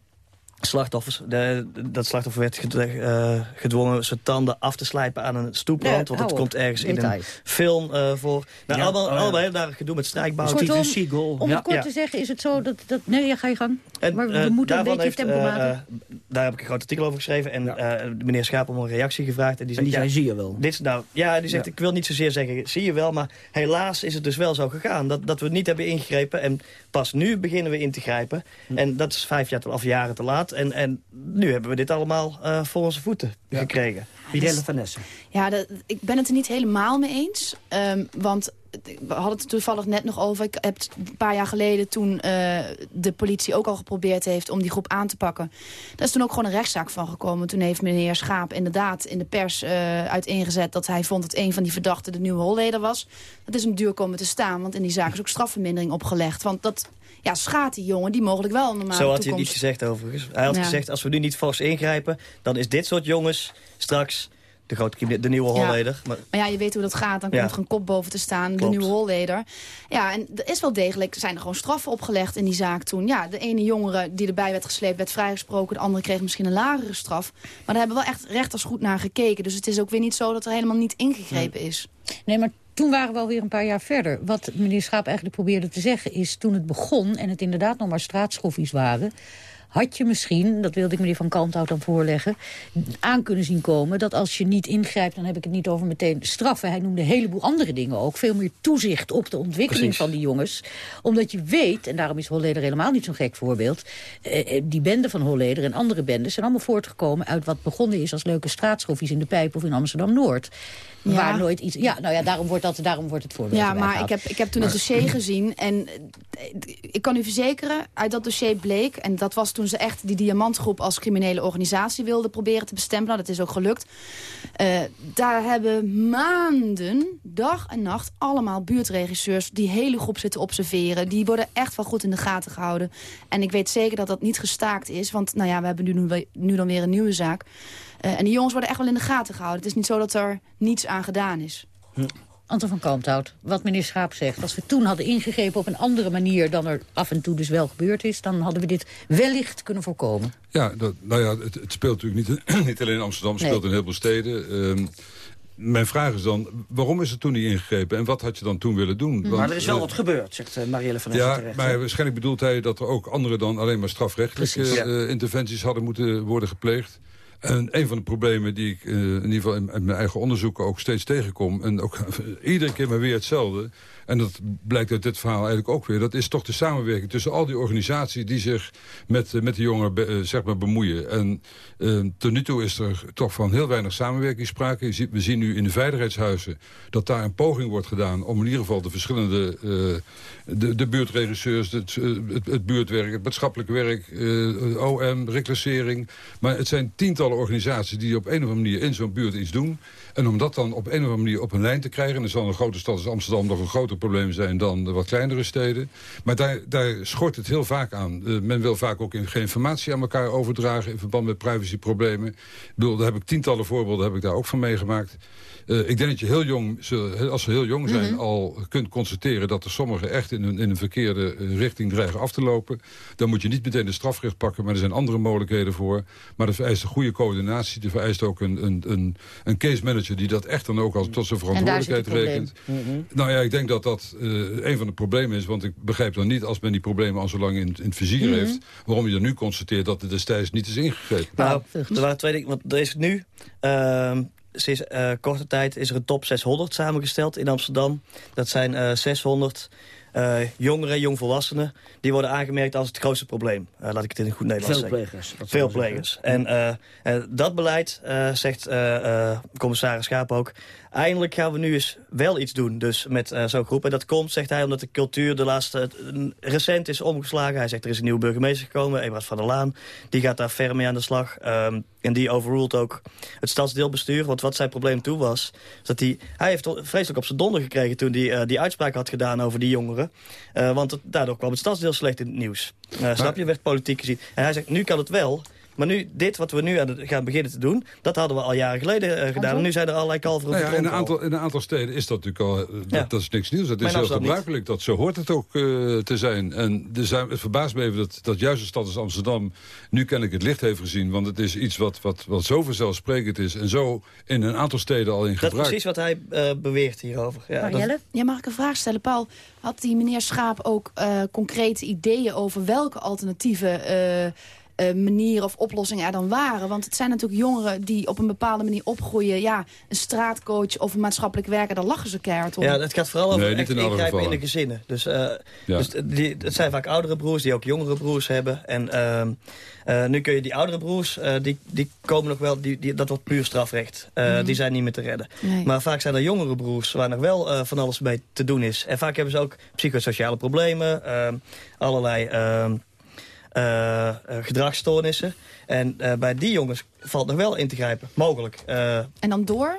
slachtoffers. De, dat slachtoffer werd eh, gedwongen zijn tanden af te slijpen aan een stoeprand. Nee, want dat op. komt ergens in een film eh, voor. Nou, Ja, allemaal, oh allemaal heel daar gedoe met strijkbouw. Om Ja. het kort Ja. te zeggen is het zo dat... dat nee, ja, ga je gang. En, maar we eh, moeten een beetje heeft, tempo maken. daar heb ik een groot artikel over geschreven. En eh, meneer Schaap om een reactie gevraagd. En die, En die zegt, zei, ja, zie je wel. dit nou, ja, die zegt, Ja. ik wil niet zozeer zeggen, zie je wel. Maar helaas is het dus wel zo gegaan. Dat, dat we niet hebben ingegrepen. En pas nu beginnen we in te grijpen. Hm. En dat is vijf jaar of jaren te laat. En, en nu hebben we dit allemaal eh, voor onze voeten gekregen. Mirelle Vanessa. Ja, dat, ik ben het er niet helemaal mee eens. Ehm, want we hadden het toevallig net nog over. Ik heb een paar jaar geleden toen eh, de politie ook al geprobeerd heeft om die groep aan te pakken. Daar is toen ook gewoon een rechtszaak van gekomen. Toen heeft meneer Schaap inderdaad in de pers uh, uiteengezet dat hij vond dat een van die verdachten de nieuwe Holleder was. Dat is hem duur komen te staan, want in die zaak is ook strafvermindering opgelegd. Want dat ja, schaadt die jongen die mogelijk wel een normale Zo had toekomst. hij het niet gezegd overigens. Hij had Ja. gezegd, als we nu niet fors ingrijpen... dan is dit soort jongens straks de, grote, de nieuwe Ja. Holleder. Maar Maar ja, je weet hoe dat gaat. Dan Ja. komt er een kop boven te staan. Klopt. De nieuwe Holleder. Ja, en er is wel degelijk, zijn er gewoon straffen opgelegd in die zaak toen. Ja, de ene jongere die erbij werd gesleept werd vrijgesproken. De andere kreeg misschien een lagere straf. Maar daar hebben wel echt rechters goed naar gekeken. Dus het is ook weer niet zo dat er helemaal niet ingegrepen is. Nee, maar toen waren we alweer een paar jaar verder. Wat meneer Schaap eigenlijk probeerde te zeggen is... toen het begon en het inderdaad nog maar straatschoffies waren... had je misschien, dat wilde ik meneer Van Kalmthout dan voorleggen... aan kunnen zien komen dat als je niet ingrijpt... dan heb ik het niet over meteen straffen. Hij noemde een heleboel andere dingen ook. Veel meer toezicht op de ontwikkeling Precies. van die jongens. Omdat je weet, en daarom is Holleder helemaal niet zo'n gek voorbeeld... eh, eh, die bende van Holleder en andere bendes zijn allemaal voortgekomen... uit wat begonnen is als leuke straatschoffies in de Pijp of in Amsterdam-Noord. waar nooit iets... Ja, nou ja, daarom wordt, dat, daarom wordt het voorbeeld Ja, maar ik heb, ik heb toen het dossier gezien en eh, ik kan u verzekeren, uit dat dossier bleek... en dat was toen ze echt die diamantgroep als criminele organisatie wilden proberen te bestempelen. Dat is ook gelukt. Uh, daar hebben maanden, dag en nacht, allemaal buurtregisseurs... die hele groep zitten observeren. Die worden echt wel goed in de gaten gehouden. En ik weet zeker dat dat niet gestaakt is, want nou ja, we hebben nu, nu dan weer een nieuwe zaak... Uh, en die jongens worden echt wel in de gaten gehouden. Het is niet zo dat er niets aan gedaan is. Hm. Anton van Kalmthout, wat meneer Schaap zegt... als we toen hadden ingegrepen op een andere manier... dan er af en toe dus wel gebeurd is... dan hadden we dit wellicht kunnen voorkomen. Ja, dat, nou ja, het, het speelt natuurlijk niet, niet alleen in Amsterdam... het speelt in heel veel steden. Uh, mijn vraag is dan, waarom is er toen niet ingegrepen? En wat had je dan toen willen doen? Want, maar er is wel wat gebeurd, zegt uh, Marielle van Ja, terecht, maar waarschijnlijk bedoelt hij dat er ook andere dan alleen maar strafrechtelijke uh, interventies hadden moeten worden gepleegd. En een van de problemen die ik uh, in ieder geval in, in, mijn eigen onderzoeken ook steeds tegenkom... en ook iedere keer maar weer hetzelfde... en dat blijkt uit dit verhaal eigenlijk ook weer... dat is toch de samenwerking tussen al die organisaties... die zich met, uh, met de jongeren be, uh, zeg maar bemoeien. En tot nu toe is er toch van heel weinig samenwerking sprake. We zien nu in de veiligheidshuizen dat daar een poging wordt gedaan... om in ieder geval de verschillende de, de buurtregisseurs, het, het, het, buurtwerk, het maatschappelijk werk... OM, reclassering. Maar het zijn tientallen organisaties die op een of andere manier in zo'n buurt iets doen. En om dat dan op een of andere manier op een lijn te krijgen... en zal een grote stad als Amsterdam nog een groter probleem zijn... dan de wat kleinere steden. Maar daar, daar schort het heel vaak aan. Uh, men wil vaak ook geen informatie aan elkaar overdragen... in verband met privacyproblemen. Ik bedoel, daar heb ik tientallen voorbeelden heb ik daar ook van meegemaakt. Uh, ik denk dat je heel jong, als ze heel jong zijn, mm -hmm. al kunt constateren... dat er sommigen echt in een, in een verkeerde richting dreigen af te lopen. Dan moet je niet meteen de strafrecht pakken, maar er zijn andere mogelijkheden voor. Maar dat vereist een goede coördinatie. Dat vereist ook een, een, een, een case manager die dat echt dan ook als tot zijn verantwoordelijkheid rekent. Mm -hmm. Nou ja, ik denk dat dat uh, een van de problemen is. Want ik begrijp dan niet, als men die problemen al zo lang in, in het vizier mm -hmm. heeft... waarom je dan nu constateert dat er destijds niet is ingegrepen. Nou, er waren twee dingen. Want er is nu... Uh, sinds uh, korte tijd is er een top 600 samengesteld in Amsterdam. Dat zijn uh, 600 uh, jongeren, jongvolwassenen... die worden aangemerkt als het grootste probleem. Laat ik het in een goed Nederlands Veel zeggen. plegers. Veel plegers. En uh, dat beleid, zegt commissaris Schaap ook... eindelijk gaan we nu eens wel iets doen dus met zo'n groep. En dat komt, zegt hij, omdat de cultuur de laatste recent is omgeslagen. Hij zegt er is een nieuwe burgemeester gekomen, Eberhard van der Laan. Die gaat daar ver mee aan de slag. Um, en die overruled ook het stadsdeelbestuur. Want wat zijn probleem toen was, dat hij, hij heeft vreselijk op zijn donder gekregen... toen hij uh, die uitspraak had gedaan over die jongeren. Want het, daardoor kwam het stadsdeel slecht in het nieuws. Snap je, werd politiek gezien. En hij zegt, nu kan het wel... Maar nu, dit wat we nu aan de, gaan beginnen te doen... dat hadden we al jaren geleden uh, gedaan. En nu zijn er allerlei kalveren nou ja, in, een aantal, in een aantal steden is dat natuurlijk al... Uh, dat, ja. dat, is niks nieuws. Dat is heel gebruikelijk. Dat, zo hoort het ook uh, te zijn. En er zijn, het verbaast me even dat, dat juist een stad als Amsterdam... nu kennelijk het licht heeft gezien. Want het is iets wat, wat, wat zo vanzelfsprekend is... en zo in een aantal steden al in gebruik. Dat is precies wat hij beweert hierover. Ja, dat... ja, mag ik een vraag stellen? Paul, had die meneer Schaap ook concrete ideeën... over welke alternatieven uh, manieren of oplossingen er dan waren. Want het zijn natuurlijk jongeren die op een bepaalde manier opgroeien. Ja, een straatcoach of een maatschappelijk werker, daar lachen ze keihard om. Ja, het gaat vooral over nee, echt in ingrijpen in de gezinnen. Dus, uh, ja. dus die, het zijn vaak oudere broers die ook jongere broers hebben. En uh, nu kun je die oudere broers, die, die komen nog wel, die, die, dat wordt puur strafrecht. Mm -hmm. Die zijn niet meer te redden. Nee. Maar vaak zijn er jongere broers waar nog wel van alles mee te doen is. En vaak hebben ze ook psychosociale problemen, allerlei... Uh, gedragsstoornissen. En uh, bij die jongens valt nog wel in te grijpen, mogelijk. En dan door?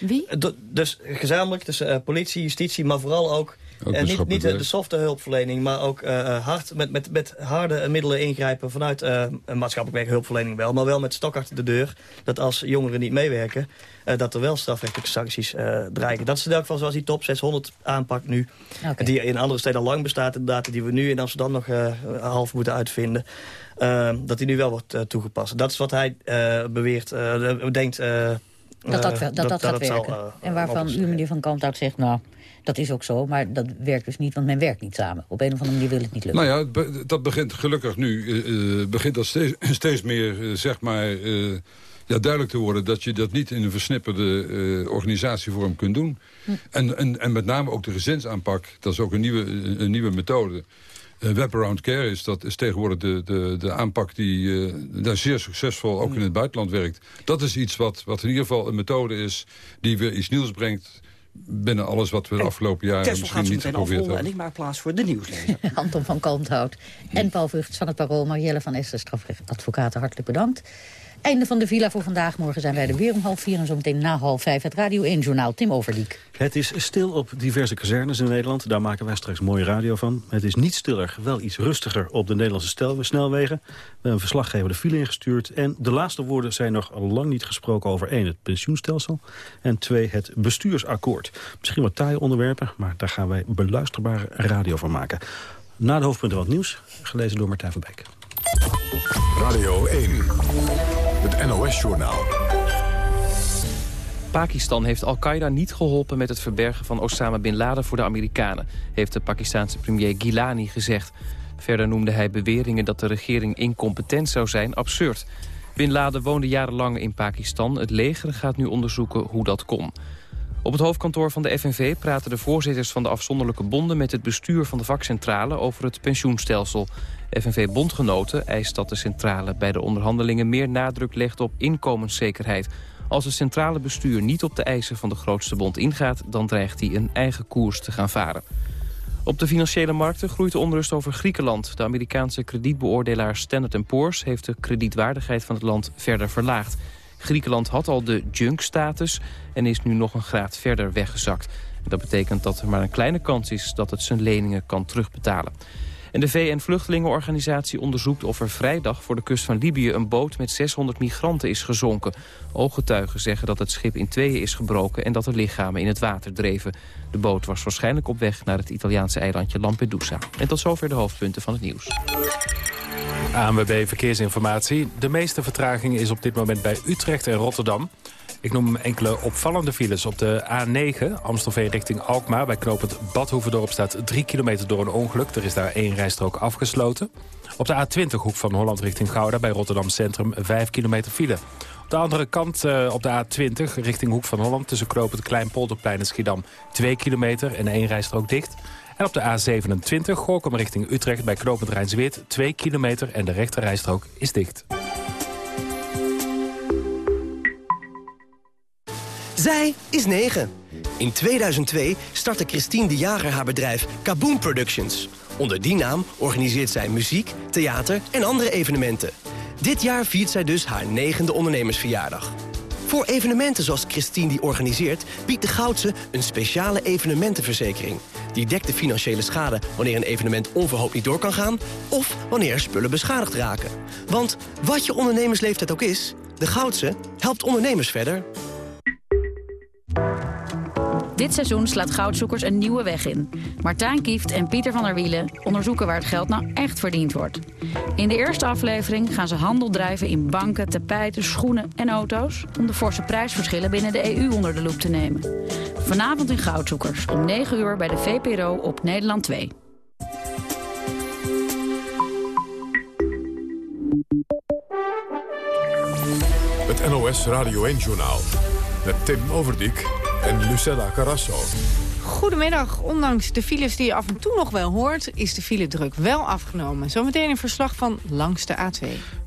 Wie? dus gezamenlijk, dus politie, justitie, maar vooral ook... En niet, niet de softe hulpverlening, maar ook hard, met, met, met harde middelen ingrijpen vanuit een maatschappelijk werk hulpverlening wel. Maar wel met stok achter de deur, dat als jongeren niet meewerken, uh, dat er wel strafrechtelijke sancties uh, dreigen. Dat is in elk geval zoals die top 600 aanpak nu. Okay. Die in andere steden al lang bestaat inderdaad. Die we nu in Amsterdam nog uh, half moeten uitvinden. dat die nu wel wordt toegepast. Dat is wat hij beweert, denkt... dat dat, dat, dat, dat, dat gaat werken. Zal, en waarvan u, meneer Van Kantout, zegt... nou, dat is ook zo, maar dat werkt dus niet, want men werkt niet samen. Op een of andere manier wil het niet lukken. Nou ja, dat begint gelukkig nu, uh, begint dat steeds, steeds meer, uh, zeg maar... Uh, ja, duidelijk te worden dat je dat niet in een versnipperde uh, organisatievorm kunt doen. Hm. En, en, en met name ook de gezinsaanpak, dat is ook een nieuwe, een nieuwe methode. uh, wraparound care is. Dat is tegenwoordig de, de, de aanpak die uh, daar zeer succesvol ook in het buitenland werkt. Dat is iets wat, wat in ieder geval een methode is die weer iets nieuws brengt binnen alles wat we de afgelopen jaren misschien niet geprobeerd hebben. En ik maak plaats voor de nieuwslezer. Anton van Kalmthout en Paul Vugts van het Parool. Marielle van Esther, strafadvocaten, hartelijk bedankt. Einde van de villa voor vandaag. Morgen zijn wij er weer om half vier en zometeen na half vijf. Het Radio 1-journaal. Tim Overdiek. Het is stil op diverse kazernes in Nederland. Daar maken wij straks mooie radio van. Het is niet stiller, wel iets rustiger op de Nederlandse snelwegen. We hebben een verslaggever de file ingestuurd. En de laatste woorden zijn nog lang niet gesproken over één, het pensioenstelsel. En twee, het bestuursakkoord. Misschien wat taaie onderwerpen, maar daar gaan wij beluisterbare radio van maken. Na de hoofdpunten van het nieuws, gelezen door Martijn van Beek. Radio 1, het NOS-journaal. Pakistan heeft Al-Qaeda niet geholpen met het verbergen van Osama Bin Laden voor de Amerikanen, heeft de Pakistanse premier Gilani gezegd. Verder noemde hij beweringen dat de regering incompetent zou zijn absurd. Bin Laden woonde jarenlang in Pakistan. Het leger gaat nu onderzoeken hoe dat kon. Op het hoofdkantoor van de FNV praten de voorzitters van de afzonderlijke bonden... met het bestuur van de vakcentrale over het pensioenstelsel. FNV-bondgenoten eist dat de centrale bij de onderhandelingen... meer nadruk legt op inkomenszekerheid. Als het centrale bestuur niet op de eisen van de grootste bond ingaat... dan dreigt hij een eigen koers te gaan varen. Op de financiële markten groeit de onrust over Griekenland. De Amerikaanse kredietbeoordelaar Standard Poor's heeft de kredietwaardigheid van het land verder verlaagd. Griekenland had al de junk-status en is nu nog een graad verder weggezakt. Dat betekent dat er maar een kleine kans is dat het zijn leningen kan terugbetalen. De VN-vluchtelingenorganisatie onderzoekt of er vrijdag voor de kust van Libië een boot met 600 migranten is gezonken. Ooggetuigen zeggen dat het schip in tweeën is gebroken en dat er lichamen in het water dreven. De boot was waarschijnlijk op weg naar het Italiaanse eilandje Lampedusa. En tot zover de hoofdpunten van het nieuws. ANWB Verkeersinformatie. De meeste vertraging is op dit moment bij Utrecht en Rotterdam. Ik noem enkele opvallende files. Op de A9, Amstelveen richting Alkmaar... bij knooppunt Badhoevedorp staat 3 kilometer door een ongeluk. Er is daar één rijstrook afgesloten. Op de A20, hoek van Holland richting Gouda... bij Rotterdam Centrum 5 kilometer file. Op de andere kant, uh, op de A20, richting Hoek van Holland... tussen knooppunt Kleinpolderplein en Schiedam 2 kilometer... en één rijstrook dicht... En op de A27 Gorkum richting Utrecht bij knooppunt Rijnsweert 2 kilometer en de rechterrijstrook is dicht. Zij is 9. In 2002 startte Christine de Jager haar bedrijf Kaboom Productions. Onder die naam organiseert zij muziek, theater en andere evenementen. Dit jaar viert zij dus haar negende ondernemersverjaardag. Voor evenementen zoals Christine die organiseert... biedt de Goudse een speciale evenementenverzekering. Die dekt de financiële schade wanneer een evenement onverhoopt niet door kan gaan... of wanneer er spullen beschadigd raken. Want wat je ondernemersleeftijd ook is... de Goudse helpt ondernemers verder. Dit seizoen slaat goudzoekers een nieuwe weg in. Martijn Kieft en Pieter van der Wielen onderzoeken waar het geld nou echt verdiend wordt. In de eerste aflevering gaan ze handel drijven in banken, tapijten, schoenen en auto's... om de forse prijsverschillen binnen de EU onder de loep te nemen. Vanavond in Goudzoekers om 9 uur bij de VPRO op Nederland 2. Het NOS Radio 1-journaal met Tim Overdijk en Lucella Carrasso. Goedemiddag. Ondanks de files die je af en toe nog wel hoort... is de file-druk wel afgenomen. Zometeen een verslag van langs de A2.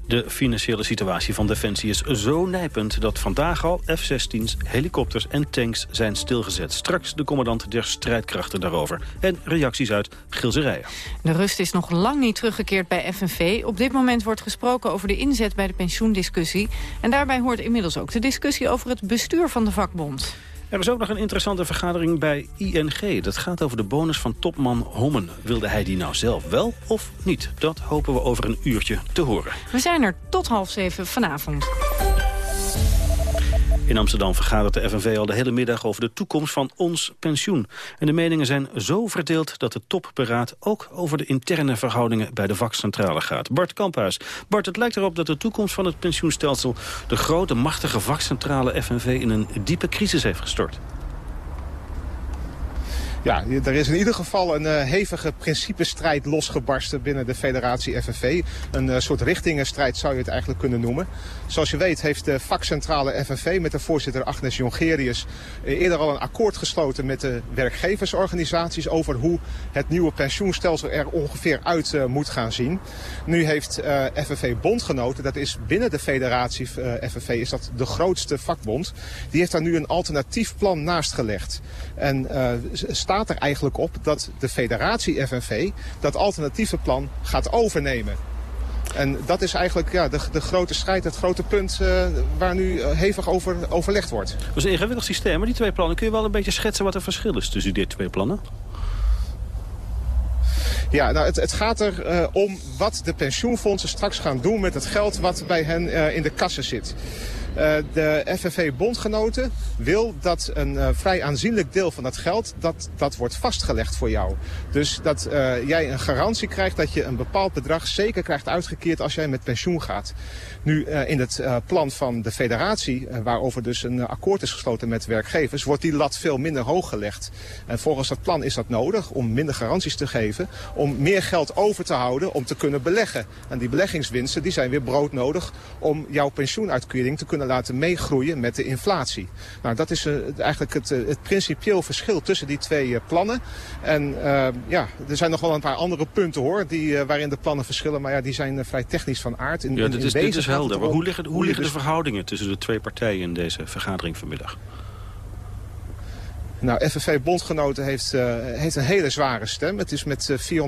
De financiële situatie van Defensie is zo nijpend... dat vandaag al F-16's, helikopters en tanks zijn stilgezet. Straks de commandant der strijdkrachten daarover. En reacties uit Gilserijen. De rust is nog lang niet teruggekeerd bij FNV. Op dit moment wordt gesproken over de inzet bij de pensioendiscussie. En daarbij hoort inmiddels ook de discussie over het bestuur van de vakbond. Er is ook nog een interessante vergadering bij ING. Dat gaat over de bonus van topman Hommen. Wilde hij die nou zelf wel of niet? Dat hopen we over een uurtje te horen. We zijn er tot half zeven vanavond. In Amsterdam vergadert de FNV al de hele middag over de toekomst van ons pensioen. En de meningen zijn zo verdeeld dat de topberaad ook over de interne verhoudingen bij de vakcentrale gaat. Bart Kamphuis. Bart, het lijkt erop dat de toekomst van het pensioenstelsel de grote machtige vakcentrale FNV in een diepe crisis heeft gestort. Ja, er is in ieder geval een uh, hevige principestrijd losgebarsten binnen de federatie FNV. Een uh, soort richtingenstrijd zou je het eigenlijk kunnen noemen. Zoals je weet heeft de vakcentrale FNV met de voorzitter Agnes Jongerius uh, eerder al een akkoord gesloten met de werkgeversorganisaties over hoe het nieuwe pensioenstelsel er ongeveer uit moet gaan zien. Nu heeft FNV bondgenoten, dat is binnen de federatie FNV is dat de grootste vakbond, die heeft daar nu een alternatief plan naast gelegd. En staat er eigenlijk op dat de federatie FNV dat alternatieve plan gaat overnemen. En dat is eigenlijk ja, de, de grote strijd, het grote punt uh, waar nu uh, hevig over overlegd wordt. Dat is een ingewikkeld systeem, maar die twee plannen... kun je wel een beetje schetsen wat er verschil is tussen die twee plannen? Ja, nou, het, het gaat er uh, om wat de pensioenfondsen straks gaan doen met het geld wat bij hen in de kassen zit. Uh, de FNV-bondgenoten wil dat een uh, vrij aanzienlijk deel van dat geld... Dat, dat wordt vastgelegd voor jou. Dus dat uh, jij een garantie krijgt dat je een bepaald bedrag zeker krijgt uitgekeerd... als jij met pensioen gaat. Nu in het plan van de federatie, waarover dus een akkoord is gesloten met werkgevers... wordt die lat veel minder hoog gelegd. En volgens dat plan is dat nodig om minder garanties te geven... om meer geld over te houden om te kunnen beleggen. En die beleggingswinsten die zijn weer broodnodig om jouw pensioenuitkering te kunnen laten meegroeien met de inflatie. Nou, dat is uh, eigenlijk het, uh, het principieel verschil tussen die twee uh, plannen. En ja, er zijn nog wel een paar andere punten hoor, die, waarin de plannen verschillen. Maar ja, die zijn vrij technisch van aard. In, ja, dit, in is, dit is helder. Maar hoe liggen, hoe liggen de verhoudingen tussen de twee partijen in deze vergadering vanmiddag? Nou, FNV Bondgenoten heeft, uh, heeft een hele zware stem. Het is met uh,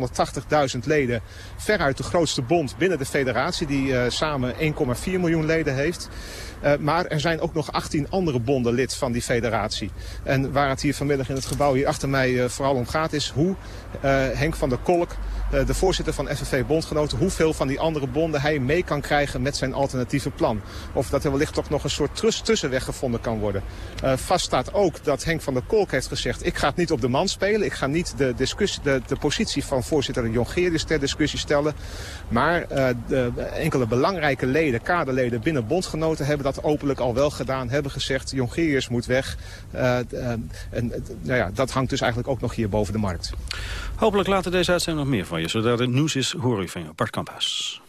480.000 leden veruit de grootste bond binnen de federatie... die uh, samen 1,4 miljoen leden heeft. Maar er zijn ook nog 18 andere bonden lid van die federatie. En waar het hier vanmiddag in het gebouw hier achter mij vooral om gaat... is hoe Henk van der Kolk, de voorzitter van FNV Bondgenoten... hoeveel van die andere bonden hij mee kan krijgen met zijn alternatieve plan. Of dat er wellicht toch nog een soort tussenweg gevonden kan worden. vast staat ook dat Henk van der Kolk heeft gezegd... ik ga het niet op de man spelen. Ik ga niet de, discussie, de, de positie van voorzitter Jongerius ter discussie stellen. Maar de enkele belangrijke leden, kaderleden binnen bondgenoten... hebben dat openlijk al wel gedaan. Hebben gezegd, Jongerius moet weg. En nou ja, dat hangt dus eigenlijk ook nog hier boven de markt. Hopelijk later deze uitzending nog meer van je. Zodra het nieuws is, hoor ik van je. Bart Kamphuis.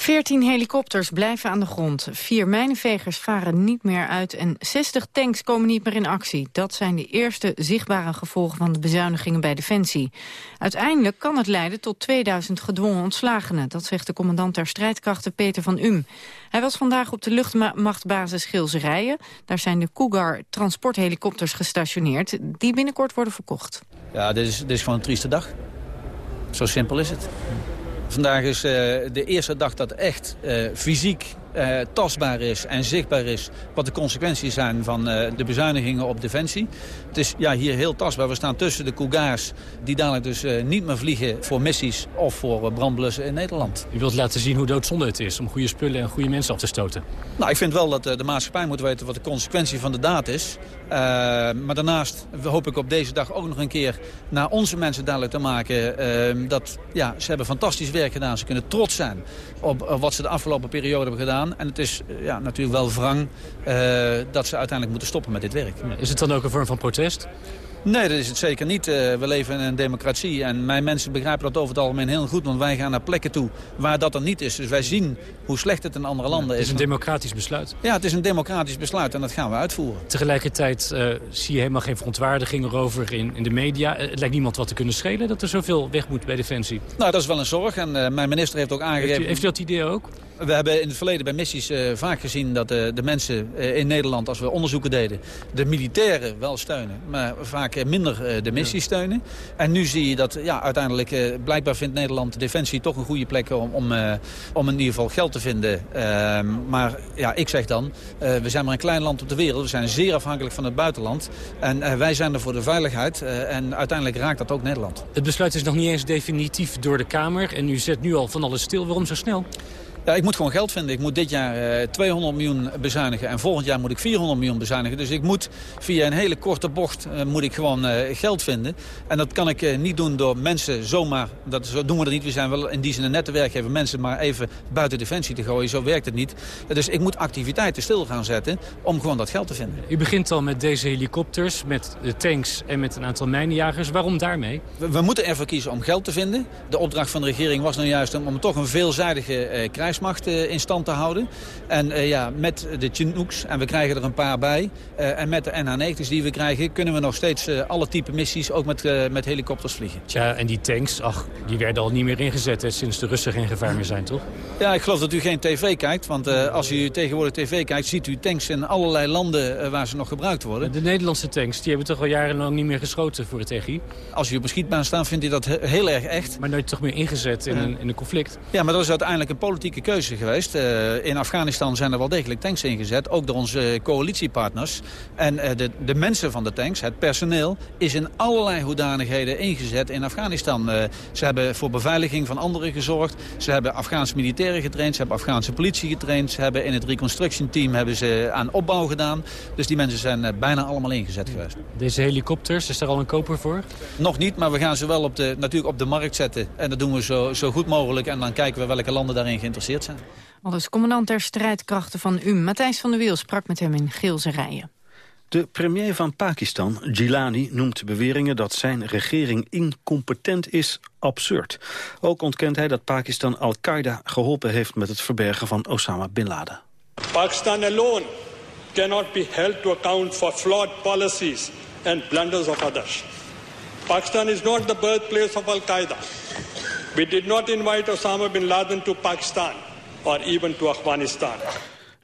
Veertien helikopters blijven aan de grond. Vier mijnenvegers varen niet meer uit en 60 tanks komen niet meer in actie. Dat zijn de eerste zichtbare gevolgen van de bezuinigingen bij Defensie. Uiteindelijk kan het leiden tot 2000 gedwongen ontslagenen. Dat zegt de commandant der strijdkrachten Peter van Um. Hij was vandaag op de luchtmachtbasis Gilserijen. Daar zijn de Cougar transporthelikopters gestationeerd... die binnenkort worden verkocht. Ja, dit is, dit is gewoon een trieste dag. Zo simpel is het. Vandaag is uh, de eerste dag dat echt uh, fysiek uh, tastbaar is en zichtbaar is... wat de consequenties zijn van uh, de bezuinigingen op Defensie. Het is ja, hier heel tastbaar. We staan tussen de Cougars die dadelijk dus uh, niet meer vliegen voor missies... of voor brandblussen in Nederland. U wilt laten zien hoe doodzonde het is om goede spullen en goede mensen af te stoten. Nou, ik vind wel dat de maatschappij moet weten wat de consequentie van de daad is. maar daarnaast hoop ik op deze dag ook nog een keer naar onze mensen duidelijk te maken... dat ja, ze hebben fantastisch werk gedaan. Ze kunnen trots zijn op wat ze de afgelopen periode hebben gedaan. En het is eh, ja, natuurlijk wel wrang uh, dat ze uiteindelijk moeten stoppen met dit werk. Is het dan ook een vorm van protest? Nee, dat is het zeker niet. Uh, we leven in een democratie en mijn mensen begrijpen dat over het algemeen heel goed. Want wij gaan naar plekken toe waar dat er niet is. Dus wij zien hoe slecht het in andere landen is. Het is een democratisch besluit. Ja, het is een democratisch besluit en dat gaan we uitvoeren. Tegelijkertijd uh, zie je helemaal geen verontwaardiging erover in, in de media. Het lijkt niemand wat te kunnen schelen dat er zoveel weg moet bij Defensie. Nou, dat is wel een zorg en uh, mijn minister heeft ook aangegeven... Heeft u, heeft u dat idee ook? We hebben in het verleden bij missies uh, vaak gezien dat de mensen in Nederland, als we onderzoeken deden, de militairen wel steunen, maar vaak minder de missie steunen. En nu zie je dat ja, uiteindelijk, blijkbaar vindt Nederland Defensie toch een goede plek om, om, om in ieder geval geld te vinden. Ehm, maar ja, ik zeg dan, we zijn maar een klein land op de wereld, we zijn zeer afhankelijk van het buitenland. En wij zijn er voor de veiligheid en uiteindelijk raakt dat ook Nederland. Het besluit is nog niet eens definitief door de Kamer en u zet nu al van alles stil. Waarom zo snel? Ja, ik moet gewoon geld vinden. Ik moet dit jaar 200 miljoen bezuinigen en volgend jaar moet ik 400 miljoen bezuinigen. Dus ik moet via een hele korte bocht moet ik gewoon geld vinden. En dat kan ik niet doen door mensen zomaar, dat, zo doen we dat niet. We zijn wel in die zin een nette werkgever, mensen maar even buiten defensie te gooien. Zo werkt het niet. Dus ik moet activiteiten stil gaan zetten om gewoon dat geld te vinden. U begint al met deze helikopters, met de tanks en met een aantal mijnenjagers. Waarom daarmee? We, moeten ervoor kiezen om geld te vinden. De opdracht van de regering was nou juist om, om toch een veelzijdige eh, krijgsmacht eh, in stand te houden. En eh, ja, met de Chinooks, en we krijgen er een paar bij, eh, en met de NH-90's die we krijgen... kunnen we nog steeds alle type missies ook met, met helikopters vliegen. Tja, en die tanks, ach, die werden al niet meer ingezet hè, sinds de Russen geen gevaar meer zijn, toch? Ja, ik geloof dat u geen tv kijkt, want als u tegenwoordig tv kijkt... ziet u tanks in allerlei landen waar ze nog gebruikt worden. De Nederlandse tanks, die hebben toch al jarenlang niet meer geschoten voor het EGI? Als u op een schietbaan staat, vindt u dat heel erg echt. Maar nooit toch meer ingezet in, een, in een conflict? Ja, maar dat is uiteindelijk een politieke keuze geweest. Uh, in Afghanistan zijn er wel degelijk tanks ingezet, ook door onze coalitiepartners. En uh, de, de mensen van de tanks, het personeel, is in allerlei hoedanigheden ingezet in Afghanistan. Ze hebben voor beveiliging van anderen gezorgd. Ze hebben Afghaanse militairen getraind, ze hebben Afghaanse politie getraind. Ze hebben in het reconstruction team hebben ze aan opbouw gedaan. Dus die mensen zijn bijna allemaal ingezet geweest. Deze helikopters, is er al een koper voor? Nog niet, maar we gaan ze wel op de, natuurlijk op de markt zetten. En dat doen we zo, zo goed mogelijk. En dan kijken we welke landen daarin geïnteresseerd zijn. Alles commandant der strijdkrachten van U, Matthijs van der Wiel, sprak met hem in Geelse Rijen. De premier van Pakistan, Gilani, noemt beweringen dat zijn regering incompetent is absurd. Ook ontkent hij dat Pakistan Al-Qaeda geholpen heeft met het verbergen van Osama Bin Laden. Pakistan alone cannot be held to account for flawed policies and blunders of others. Pakistan is not the birthplace of Al-Qaeda. We did not invite Osama bin Laden to Pakistan or even to Afghanistan.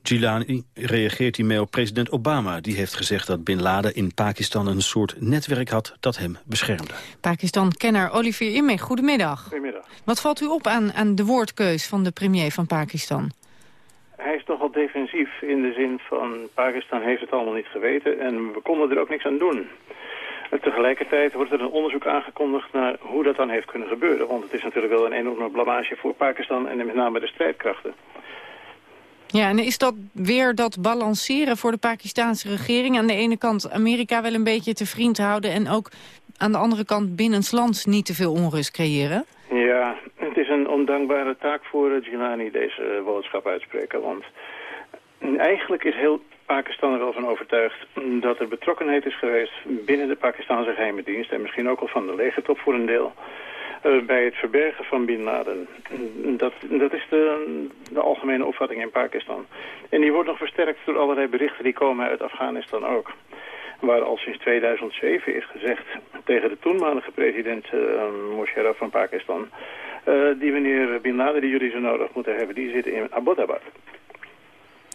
Gilani reageert hiermee op president Obama. Die heeft gezegd dat Bin Laden in Pakistan een soort netwerk had dat hem beschermde. Pakistan-kenner Olivier Imme, goedemiddag. Goedemiddag. Wat valt u op aan, aan de woordkeus van de premier van Pakistan? Hij is nogal defensief in de zin van Pakistan heeft het allemaal niet geweten en we konden er ook niks aan doen. Tegelijkertijd wordt er een onderzoek aangekondigd naar hoe dat dan heeft kunnen gebeuren. Want het is natuurlijk wel een enorme blamage voor Pakistan en met name de strijdkrachten. Ja, en is dat weer dat balanceren voor de Pakistanse regering? Aan de ene kant Amerika wel een beetje te vriend houden... en ook aan de andere kant binnenslands niet te veel onrust creëren? Ja, het is een ondankbare taak voor Gilani deze boodschap uitspreken. Want eigenlijk is heel Pakistan er wel van overtuigd dat er betrokkenheid is geweest binnen de Pakistanse geheime dienst en misschien ook al van de legertop voor een deel uh, bij het verbergen van Bin Laden. Dat, dat is de, algemene opvatting in Pakistan. En die wordt nog versterkt door allerlei berichten die komen uit Afghanistan ook. Waar al sinds 2007 is gezegd tegen de toenmalige president uh, Musharraf van Pakistan... Uh, die meneer Bin Laden die jullie zo nodig moeten hebben, die zit in Abbottabad.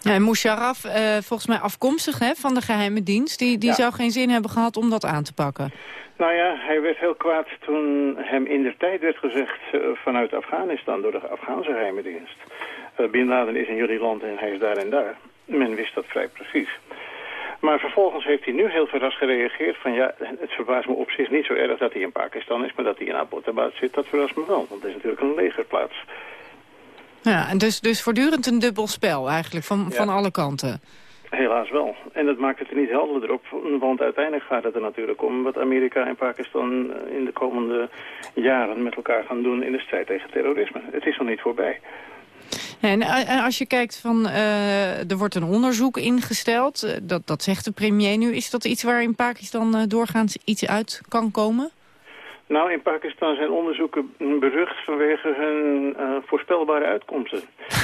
Ja, Musharraf, uh, volgens mij afkomstig hè, van de geheime dienst... die, die zou geen zin hebben gehad om dat aan te pakken. Nou ja, hij werd heel kwaad toen hem in de tijd werd gezegd... Uh, vanuit Afghanistan door de Afghaanse geheime dienst. Uh, Bin Laden is in jullie land en hij is daar en daar. Men wist dat vrij precies. Maar vervolgens heeft hij nu heel verrast gereageerd van... ja, het verbaast me op zich niet zo erg dat hij in Pakistan is... maar dat hij in Abbottabad zit, dat verrast me wel. Want het is natuurlijk een legerplaats. Ja, en dus, dus voortdurend een dubbel spel eigenlijk van, ja. van alle kanten. Helaas wel. En dat maakt het er niet helderder op. Want uiteindelijk gaat het er natuurlijk om wat Amerika en Pakistan in de komende jaren met elkaar gaan doen in de strijd tegen terrorisme. Het is nog niet voorbij. En als je kijkt van, uh, er wordt een onderzoek ingesteld, dat, dat zegt de premier nu. Is dat iets waar in Pakistan doorgaans iets uit kan komen? Nou, in Pakistan zijn onderzoeken berucht vanwege hun uh, voorspelbare uitkomsten.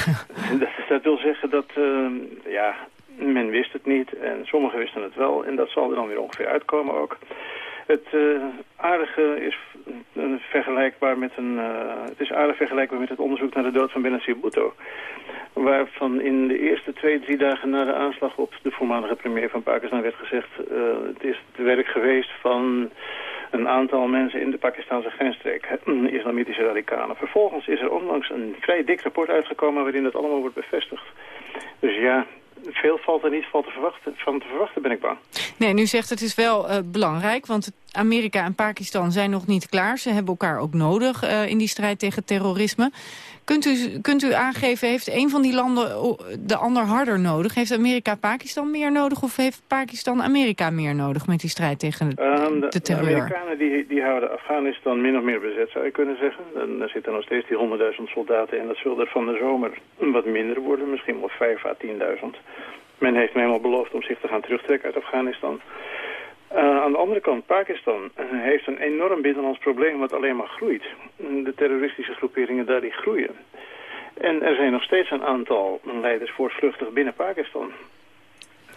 dat, dat, wil zeggen dat, uh, ja, men wist het niet en sommigen wisten het wel. En dat zal er dan weer ongeveer uitkomen ook. Het uh, aardige is vergelijkbaar met een, het is aardig vergelijkbaar met het onderzoek naar de dood van Benazir Bhutto. Waarvan in de eerste twee, drie dagen na de aanslag op de voormalige premier van Pakistan werd gezegd... het is het werk geweest van een aantal mensen in de Pakistanse grensstreek, islamitische radicalen. Vervolgens is er onlangs een vrij dik rapport uitgekomen waarin dat allemaal wordt bevestigd. Dus ja, veel valt er niet van te verwachten, van te verwachten ben ik bang. Nee, nu zegt het is wel uh, belangrijk, want het, Amerika en Pakistan zijn nog niet klaar. Ze hebben elkaar ook nodig uh, in die strijd tegen terrorisme. Kunt u, kunt u aangeven, heeft een van die landen de ander harder nodig? Heeft Amerika Pakistan meer nodig of heeft Pakistan Amerika meer nodig met die strijd tegen um, de, de, terreur? De Amerikanen die, die houden Afghanistan min of meer bezet, zou je kunnen zeggen. Dan, er zitten nog steeds die 100.000 soldaten in. Dat zullen er van de zomer wat minder worden, misschien wel 5 à 10.000. Men heeft me helemaal beloofd om zich te gaan terugtrekken uit Afghanistan. Uh, aan de andere kant, Pakistan uh, heeft een enorm binnenlands probleem wat alleen maar groeit. De terroristische groeperingen daar die groeien. En er zijn nog steeds een aantal leiders voortvluchtig binnen Pakistan.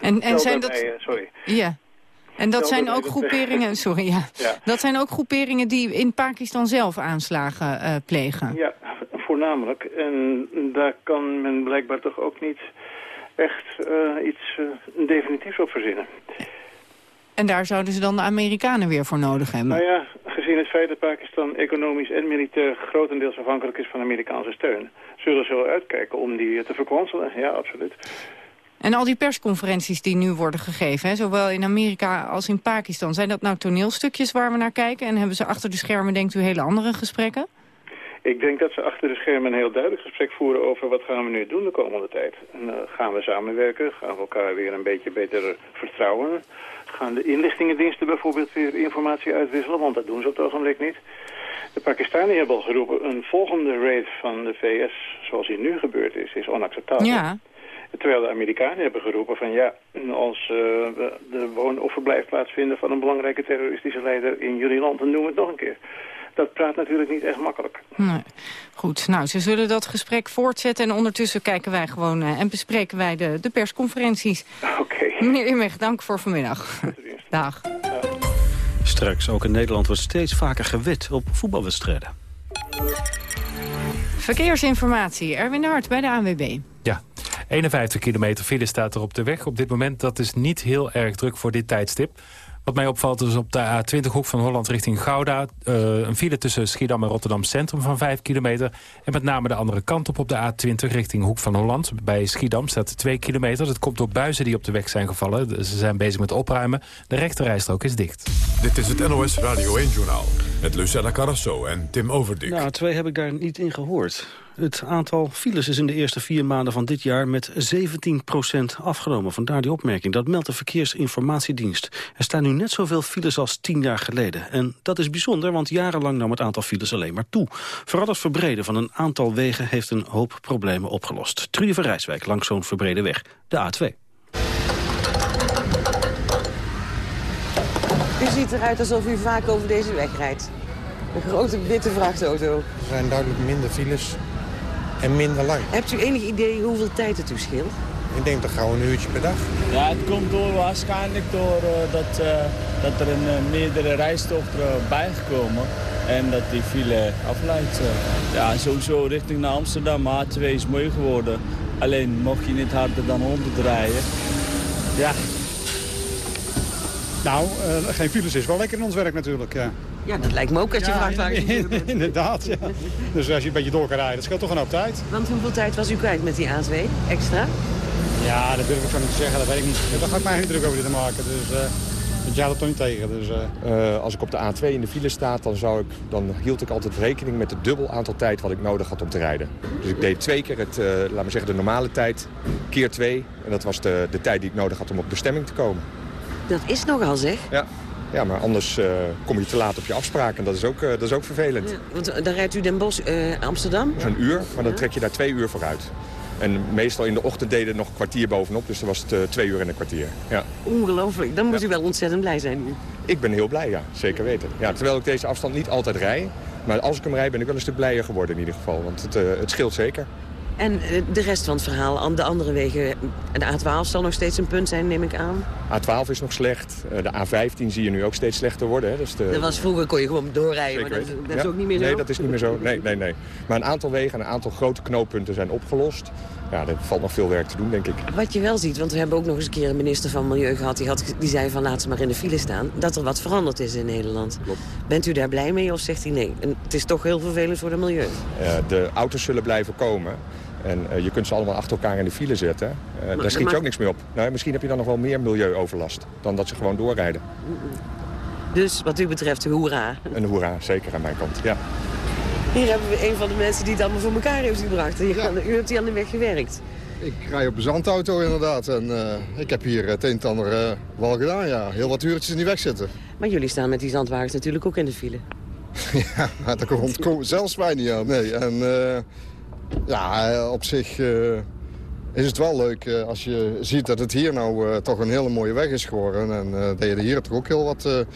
En, en zijn dat... Uh, sorry. Ja. En dat zijn ook groeperingen, sorry, ja. ja. Dat zijn ook groeperingen die in Pakistan zelf aanslagen plegen. Ja, voornamelijk. En daar kan men blijkbaar toch ook niet echt iets definitiefs op verzinnen. En daar zouden ze dan de Amerikanen weer voor nodig hebben? Nou ja, gezien het feit dat Pakistan economisch en militair grotendeels afhankelijk is van Amerikaanse steun, zullen ze wel uitkijken om die te verkwanselen. Ja, absoluut. En al die persconferenties die nu worden gegeven, hè, zowel in Amerika als in Pakistan, zijn dat nou toneelstukjes waar we naar kijken? En hebben ze achter de schermen, denkt u, hele andere gesprekken? Ik denk dat ze achter de schermen een heel duidelijk gesprek voeren over wat gaan we nu doen de komende tijd. En, uh, gaan we samenwerken? Gaan we elkaar weer een beetje beter vertrouwen? Gaan de inlichtingendiensten bijvoorbeeld weer informatie uitwisselen? Want dat doen ze op het ogenblik niet. De Pakistanen hebben al geroepen, een volgende raid van de VS, zoals die nu gebeurd is, is onacceptabel. Ja. Terwijl de Amerikanen hebben geroepen van ja, als uh, we de woon- of verblijfplaats vinden van een belangrijke terroristische leider in jullie land, dan doen we het nog een keer dat praat natuurlijk niet echt makkelijk. Nee. Goed, nou, ze zullen dat gesprek voortzetten... en ondertussen kijken wij gewoon uh, en bespreken wij de, de persconferenties. Oké. Meneer Immech, dank voor vanmiddag. Dag. Straks, ook in Nederland wordt steeds vaker gewet op voetbalwedstrijden. Verkeersinformatie, Erwin de Hart bij de ANWB. Ja, 51 kilometer file staat er op de weg op dit moment. Dat is niet heel erg druk voor dit tijdstip. Wat mij opvalt is op de A20 hoek van Holland richting Gouda... Uh, een file tussen Schiedam en Rotterdam Centrum van 5 kilometer. En met name de andere kant op op de A20 richting Hoek van Holland. Bij Schiedam staat 2 kilometer. Dat komt door buizen die op de weg zijn gevallen. Ze zijn bezig met opruimen. De rechterrijstrook is dicht. Dit is het NOS Radio 1-journaal. Met Lucella Carrasso en Tim Overdik. Nou, twee heb ik daar niet in gehoord. Het aantal files is in de eerste vier maanden van dit jaar met 17% afgenomen. Vandaar die opmerking. Dat meldt de Verkeersinformatiedienst. Er staan nu net zoveel files als tien jaar geleden. En dat is bijzonder, want jarenlang nam het aantal files alleen maar toe. Vooral het verbreden van een aantal wegen heeft een hoop problemen opgelost. Trude van Rijswijk langs zo'n verbrede weg, de A2. U ziet eruit alsof u vaak over deze weg rijdt. Een grote witte vrachtauto. Er zijn duidelijk minder files en minder lang. Hebt u enig idee hoeveel tijd het u scheelt? Ik denk toch gauw een uurtje per dag. Ja, het komt door, waarschijnlijk door uh, dat, uh, dat er een uh, meerdere rijstochten bijgekomen. En dat die file afleidt. Ja, sowieso richting naar Amsterdam. A2 is mooi geworden. Alleen mocht je niet harder dan 100 rijden. Ja. Nou, geen files is wel lekker in ons werk natuurlijk, ja. Ja, dat lijkt me ook als je ja, vraagt Inderdaad, ja. Dus als je een beetje door kan rijden, dat scheelt toch een hoop tijd. Want hoeveel tijd was u kwijt met die A2 extra? Ja, dat durf ik zo niet te zeggen, dat weet ik niet. Daar ga ik mij niet druk over te maken. Dus, uh, want jij dat toch niet tegen. Dus, uh... Uh, als ik op de A2 in de file sta, dan, zou ik, dan hield ik altijd rekening met het dubbel aantal tijd wat ik nodig had om te rijden. Dus ik deed twee keer het, laat maar zeggen, de normale tijd, keer twee. En dat was de, de tijd die ik nodig had om op bestemming te komen. Dat is nogal zeg. Ja. Ja, maar anders uh, kom je te laat op je afspraak en dat is ook, uh, dat is ook vervelend. Ja, want dan rijdt u Den Bosch, uh, Amsterdam? Een uur, maar dan trek je daar twee uur vooruit. En meestal in de ochtend deden nog een kwartier bovenop, dus dan was het twee uur en een kwartier. Ja. Ongelooflijk, dan moet ja. u wel ontzettend blij zijn nu. Ik ben heel blij, ja, zeker weten. Ja, terwijl ik deze afstand niet altijd rij, maar als ik hem rijd ben ik wel een stuk blijer geworden in ieder geval. Want het, het scheelt zeker. En de rest van het verhaal, aan de andere wegen, de A12 zal nog steeds een punt zijn, neem ik aan? A12 is nog slecht. De A15 zie je nu ook steeds slechter worden. Hè. Dus de... Dat was vroeger, kon je gewoon doorrijden, maar dat, dat is ook niet meer zo? Nee, dat is niet meer zo. Nee, nee, nee. Maar een aantal wegen en een aantal grote knooppunten zijn opgelost. Ja, er valt nog veel werk te doen, denk ik. Wat je wel ziet, want we hebben ook nog eens een keer een minister van Milieu gehad... die, had, die zei van laat ze maar in de file staan, dat er wat veranderd is in Nederland. Klopt. Bent u daar blij mee of zegt hij nee? En het is toch heel vervelend voor het milieu. Uh, de auto's zullen blijven komen. En uh, je kunt ze allemaal achter elkaar in de file zetten. Uh, daar schiet je ook niks mee op. Nou, misschien heb je dan nog wel meer milieuoverlast dan dat ze gewoon doorrijden. Dus wat u betreft, hoera. Een hoera, zeker aan mijn kant, ja. Hier hebben we een van de mensen die het allemaal voor elkaar heeft gebracht. U, u hebt hier aan de weg gewerkt. Ik rij op een zandauto inderdaad. En uh, ik heb hier het een en ander uh, wel gedaan, ja. Heel wat uurtjes in die weg zitten. Maar jullie staan met die zandwagens natuurlijk ook in de file. ja, daar komt zelfs mij niet aan. Nee. En uh, ja, op zich is het wel leuk als je ziet dat het hier nou toch een hele mooie weg is geworden. En dat je er hier toch ook heel wat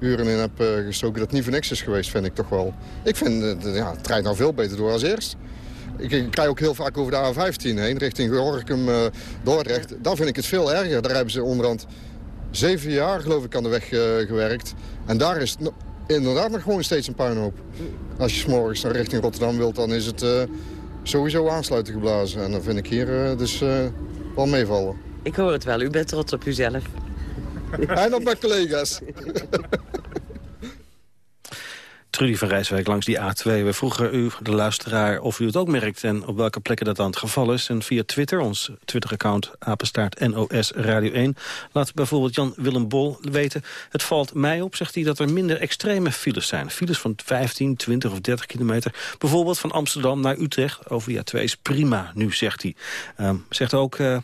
uren in hebt gestoken. Dat het niet voor niks is geweest, vind ik toch wel. Ik vind ja, het rijdt nou veel beter door als eerst. Ik, ik rij ook heel vaak over de A15 heen, richting Gorkum, uh, Dordrecht. Dan vind ik het veel erger. Daar hebben ze onderhand zeven jaar, geloof ik, aan de weg uh, gewerkt. En daar is het inderdaad nog gewoon steeds een puinhoop. Als je s'morgens naar richting Rotterdam wilt, dan is het uh, sowieso aansluiten geblazen. En dan vind ik hier dus wel meevallen. Ik hoor het wel, u bent trots op uzelf. En op mijn collega's. Trudy van Rijswijk langs die A2. We vroegen u, de luisteraar, of u het ook merkt... en op welke plekken dat dan het geval is. En via Twitter, ons Twitter-account apenstaart NOS Radio 1... laat bijvoorbeeld Jan-Willem Bol weten... het valt mij op, zegt hij, dat er minder extreme files zijn. Files van 15, 20 of 30 kilometer. Bijvoorbeeld van Amsterdam naar Utrecht over die A2 is prima, nu zegt hij. Um, zegt ook... Uh,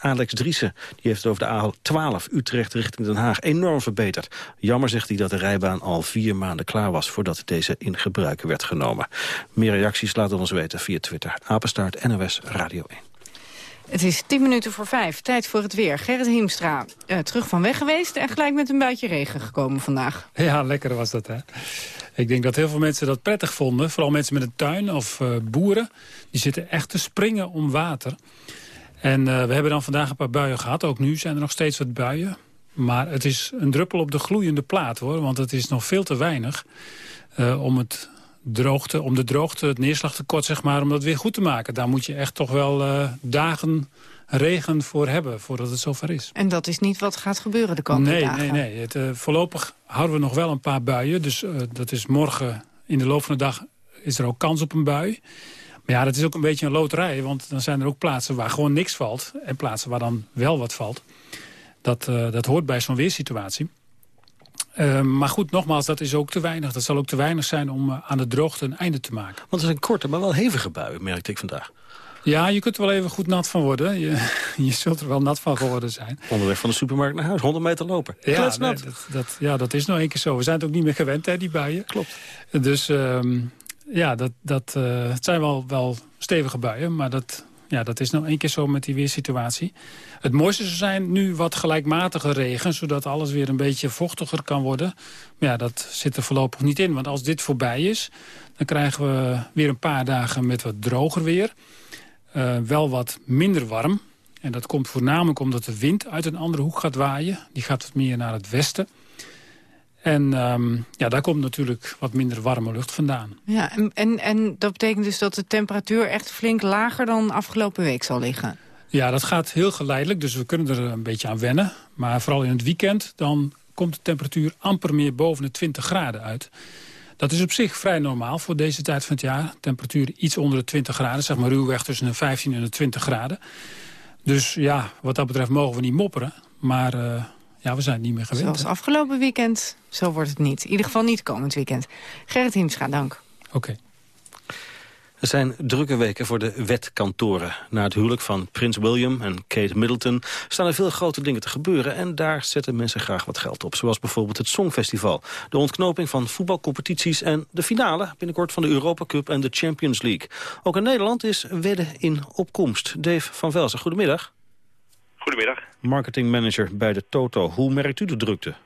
Alex Driessen. Die heeft het over de A12 Utrecht richting Den Haag enorm verbeterd. Jammer zegt hij dat de rijbaan al vier maanden klaar was... voordat deze in gebruik werd genomen. Meer reacties laten ons weten via Twitter. Apenstaart NOS Radio 1. Het is tien minuten voor vijf. Tijd voor het weer. Gerrit Hiemstra, uh, terug van weg geweest... en gelijk met een buitje regen gekomen vandaag. Ja, lekker was dat, hè. Ik denk dat heel veel mensen dat prettig vonden. Vooral mensen met een tuin of uh, boeren. Die zitten echt te springen om water. En uh, we hebben dan vandaag een paar buien gehad. Ook nu zijn er nog steeds wat buien. Maar het is een druppel op de gloeiende plaat, hoor. Want het is nog veel te weinig uh, om, het droogte, om de droogte, het neerslagtekort, zeg maar, om dat weer goed te maken. Daar moet je echt toch wel uh, dagen regen voor hebben, voordat het zover is. En dat is niet wat gaat gebeuren de komende nee, dagen? Nee, nee, nee. Voorlopig houden we nog wel een paar buien. Dus dat is morgen in de loop van de dag is er ook kans op een bui. Maar ja, dat is ook een beetje een loterij. Want dan zijn er ook plaatsen waar gewoon niks valt. En plaatsen waar dan wel wat valt. Dat, uh, dat hoort bij zo'n weersituatie. Uh, maar goed, nogmaals, dat is ook te weinig. Dat zal ook te weinig zijn om uh, aan de droogte een einde te maken. Want het zijn korte, maar wel hevige buien, merkte ik vandaag. Ja, je kunt er wel even goed nat van worden. Je, je zult er wel nat van geworden zijn. Onderweg van de supermarkt naar huis, 100 meter lopen. Ja, nee, dat, dat, ja dat is nog één keer zo. We zijn het ook niet meer gewend, hè, die buien. Klopt. Dus um, ja, dat, dat, uh, het zijn wel, wel stevige buien, maar dat, ja, dat is nou één keer zo met die weersituatie. Het mooiste zou zijn nu wat gelijkmatige regen... zodat alles weer een beetje vochtiger kan worden. Maar ja, dat zit er voorlopig niet in. Want als dit voorbij is, dan krijgen we weer een paar dagen met wat droger weer. Uh, wel wat minder warm. En dat komt voornamelijk omdat de wind uit een andere hoek gaat waaien. Die gaat wat meer naar het westen. En um, ja, daar komt natuurlijk wat minder warme lucht vandaan. Ja, en, en, en dat betekent dus dat de temperatuur echt flink lager dan afgelopen week zal liggen? Ja, dat gaat heel geleidelijk, dus we kunnen er een beetje aan wennen. Maar vooral in het weekend, dan komt de temperatuur amper meer boven de 20 graden uit. Dat is op zich vrij normaal voor deze tijd van het jaar. Temperatuur iets onder de 20 graden, zeg maar ruwweg tussen de 15 en de 20 graden. Dus ja, wat dat betreft mogen we niet mopperen. Maar uh, ja, we zijn niet meer gewend. Zoals afgelopen weekend, zo wordt het niet. In ieder geval niet komend weekend. Gerrit Hiemstra, dank. Oké. Okay. Er zijn drukke weken voor de wetkantoren. Na het huwelijk van prins William en Kate Middleton... staan er veel grote dingen te gebeuren... en daar zetten mensen graag wat geld op. Zoals bijvoorbeeld het Songfestival. De ontknoping van voetbalcompetities... en de finale binnenkort van de Europa Cup en de Champions League. Ook in Nederland is wedden in opkomst. Dave van Velzen, goedemiddag. Goedemiddag. Marketingmanager bij de Toto. Hoe merkt u de drukte? Uh,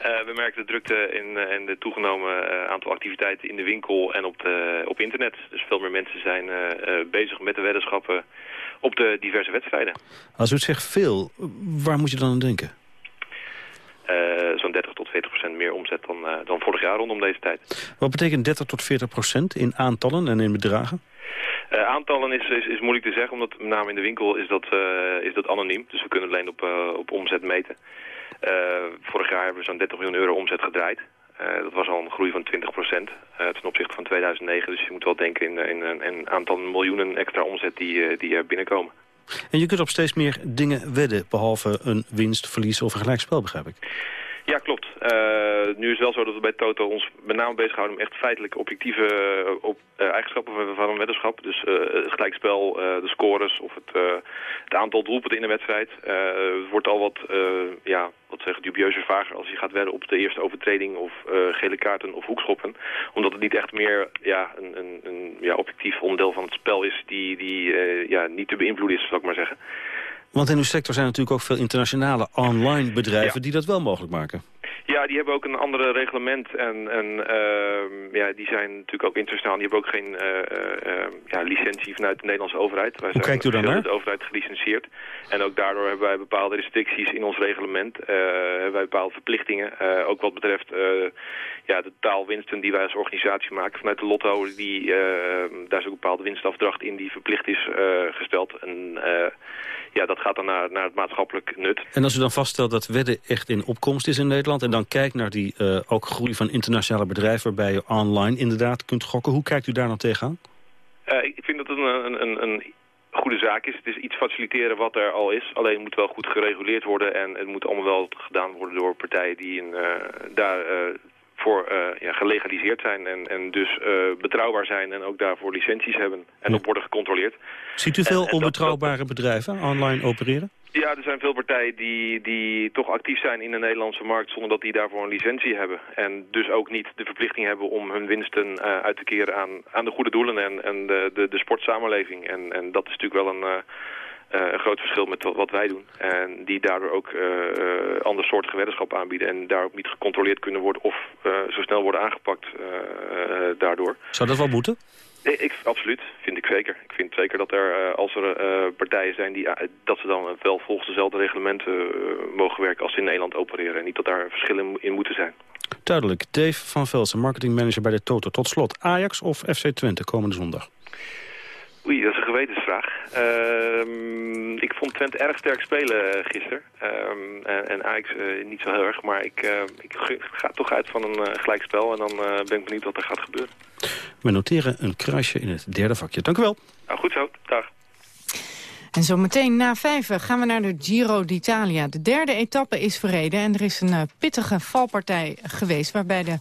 we merken de drukte in, uh, en de toegenomen uh, aantal activiteiten in de winkel en op, de, op internet. Dus veel meer mensen zijn bezig met de weddenschappen op de diverse wedstrijden. Als u het zegt veel, waar moet je dan aan denken? Zo'n 30 tot 40 procent meer omzet dan, dan vorig jaar rondom deze tijd. Wat betekent 30 tot 40 procent in aantallen en in bedragen? Uh, aantallen is, is, moeilijk te zeggen, omdat met name in de winkel is dat, uh, is dat anoniem. Dus we kunnen alleen op, uh, op omzet meten. vorig jaar hebben we zo'n 30 miljoen euro omzet gedraaid. dat was al een groei van 20 procent ten opzichte van 2009. Dus je moet wel denken in, in, in een aantal miljoenen extra omzet die, die er binnenkomen. En je kunt op steeds meer dingen wedden, behalve een winst, verlies of een gelijkspel, begrijp ik. Ja, klopt. nu is het wel zo dat we bij Toto ons met name bezighouden met echt feitelijk objectieve op, eigenschappen van een weddenschap. Dus het gelijkspel, de scores of het, het aantal doelpunten in een wedstrijd. het wordt al wat, ja, wat zeggen, dubieuzer vager als je gaat wedden op de eerste overtreding of gele kaarten of hoekschoppen. Omdat het niet echt meer ja, een, een, een ja, objectief onderdeel van het spel is die, die ja, niet te beïnvloeden is, zal ik maar zeggen. Want in uw sector zijn natuurlijk ook veel internationale online bedrijven... die dat wel mogelijk maken. Ja, die hebben ook een andere reglement en, en uh, ja, die zijn natuurlijk ook internationaal. Die hebben ook geen uh, uh, ja, licentie vanuit de Nederlandse overheid. Wij Hoe zijn kijkt u dan naar? de overheid gelicentieerd. En ook daardoor hebben wij bepaalde restricties in ons reglement. hebben wij bepaalde verplichtingen. ook wat betreft ja, de taalwinsten die wij als organisatie maken vanuit de lotto. Die, daar is ook een bepaalde winstafdracht in die verplicht is gesteld. En ja, dat gaat dan naar, naar het maatschappelijk nut. En als u dan vaststelt dat wedden echt in opkomst is in Nederland... en dan kijkt naar die uh, ook groei van internationale bedrijven... waarbij je online inderdaad kunt gokken, hoe kijkt u daar dan tegenaan? Uh, ik vind dat het een, een, een goede zaak is. Het is iets faciliteren wat er al is. Alleen het moet wel goed gereguleerd worden. En het moet allemaal wel gedaan worden door partijen die in, uh, daar uh, voor uh, ja, gelegaliseerd zijn. En, en dus betrouwbaar zijn en ook daarvoor licenties hebben. En ja. op worden gecontroleerd. Ziet u veel en, en onbetrouwbare dat, bedrijven online opereren? Ja, er zijn veel partijen die, die toch actief zijn in de Nederlandse markt zonder dat die daarvoor een licentie hebben. En dus ook niet de verplichting hebben om hun winsten uh, uit te keren aan, aan de goede doelen en, en de, de, de sportsamenleving. En, en dat is natuurlijk wel een, uh, een groot verschil met wat, wij doen. En die daardoor ook uh, ander soortige weddenschap aanbieden en daar ook niet gecontroleerd kunnen worden of zo snel worden aangepakt daardoor. Zou dat wel moeten? Nee, ik, absoluut. Vind ik zeker. Ik vind zeker dat er, uh, als er uh, partijen zijn, die, uh, dat ze dan wel volgens dezelfde reglementen mogen werken als ze in Nederland opereren. En niet dat daar verschillen in moeten zijn. Duidelijk. Dave van Velsen, marketingmanager bij de Toto. Tot slot, Ajax of FC Twente komende zondag? Oei, dat is een gewetensvraag. Uh, ik vond Twente erg sterk spelen gisteren. Um, en, en Ajax uh, niet zo heel erg. Maar ik, uh, ik ga toch uit van een uh, gelijkspel. En dan ben ik benieuwd wat er gaat gebeuren. We noteren een kruisje in het derde vakje. Dank u wel. Nou, goed zo. Dag. En zometeen na vijf gaan we naar de Giro d'Italia. De derde etappe is verreden en er is een pittige valpartij geweest... waarbij de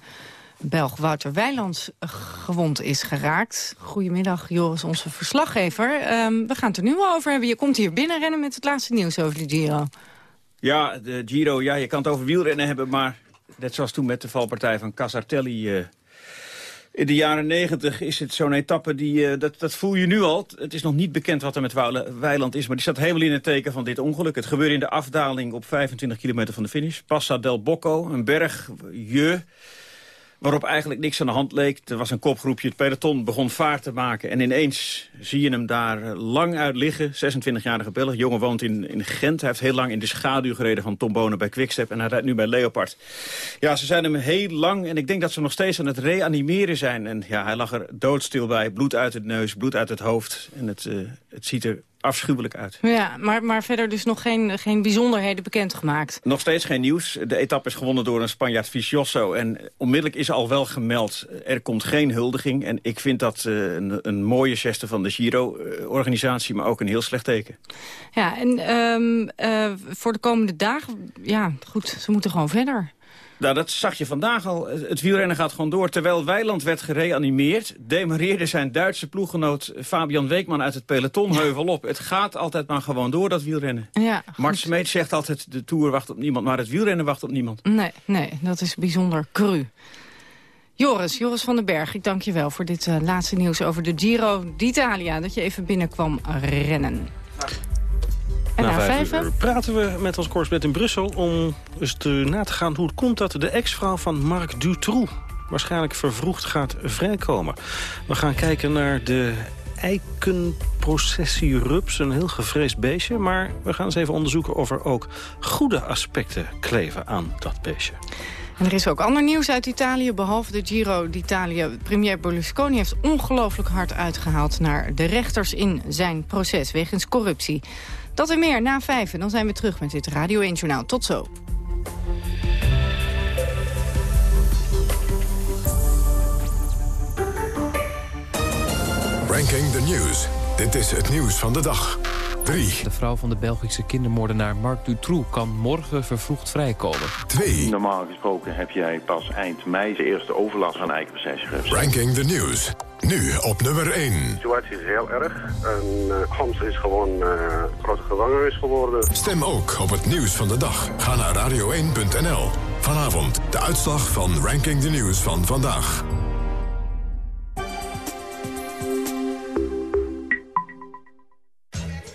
Belg Wouter Weilands gewond is geraakt. Goedemiddag, Joris, onze verslaggever. Um, we gaan het er nu over hebben. Je komt hier binnenrennen met het laatste nieuws over de Giro. Ja, de Giro, ja, je kan het over wielrennen hebben... maar net zoals toen met de valpartij van Casartelli... Uh, in de jaren negentig is het zo'n etappe, die, uh, dat, dat voel je nu al. Het is nog niet bekend wat er met Weiland is... maar die staat helemaal in het teken van dit ongeluk. Het gebeurde in de afdaling op 25 kilometer van de finish. Passa del Bocco, een berg, je waarop eigenlijk niks aan de hand leek. Er was een kopgroepje, het peloton begon vaart te maken... en ineens zie je hem daar lang uit liggen. 26-jarige Belg, jongen woont in, in Gent. Hij heeft heel lang in de schaduw gereden van Tom Bonen bij Quickstep... en hij rijdt nu bij Leopard. Ja, ze zijn hem heel lang en ik denk dat ze nog steeds aan het reanimeren zijn. En ja, hij lag er doodstil bij, bloed uit het neus, bloed uit het hoofd. En het, uh, het ziet er afschuwelijk uit. Ja, maar, maar verder dus nog geen, geen bijzonderheden bekendgemaakt? Nog steeds geen nieuws. De etappe is gewonnen door een Spanjaard Vicioso. En onmiddellijk is al wel gemeld, er komt geen huldiging. En ik vind dat uh, een, een, mooie geste van de Giro-organisatie, maar ook een heel slecht teken. Ja, en um, uh, voor de komende dagen, ja, goed, ze moeten gewoon verder. Nou, dat zag je vandaag al. Het wielrennen gaat gewoon door. Terwijl Weiland werd gereanimeerd... demareerde zijn Duitse ploeggenoot Fabian Weekman uit het peloton heuvel op. Het gaat altijd maar gewoon door, dat wielrennen. Ja, Mart Smeet zegt altijd, de Tour wacht op niemand... maar het wielrennen wacht op niemand. Nee, nee, dat is bijzonder cru. Joris, Joris van den Berg, ik dank je wel voor dit uh, laatste nieuws over de Giro d'Italia. Dat je even binnenkwam rennen. En na, vijf uur praten we met ons correspondent in Brussel... om eens te, na te gaan hoe het komt dat de ex-vrouw van Marc Dutroux... waarschijnlijk vervroegd gaat vrijkomen. We gaan kijken naar de eikenprocessierups, een heel gevreesd beestje. Maar we gaan eens even onderzoeken of er ook goede aspecten kleven aan dat beestje. En er is ook ander nieuws uit Italië, behalve de Giro d'Italia. Premier Berlusconi heeft ongelooflijk hard uitgehaald naar de rechters in zijn proces wegens corruptie. Dat en meer na vijf. En dan zijn we terug met dit Radio 1 Journaal. Tot zo. Ranking the News. Dit is het nieuws van de dag. 3. De vrouw van de Belgische kindermoordenaar Marc Dutroux kan morgen vervroegd vrijkomen. 2. Normaal gesproken heb jij pas eind mei de eerste overlast van eikenprocesgrips. Ranking the News. Nu op nummer 1. De situatie is heel erg. En uh, is gewoon uh, grote gevangenis geworden. Stem ook op het nieuws van de dag. Ga naar radio1.nl. Vanavond de uitslag van Ranking the News van vandaag.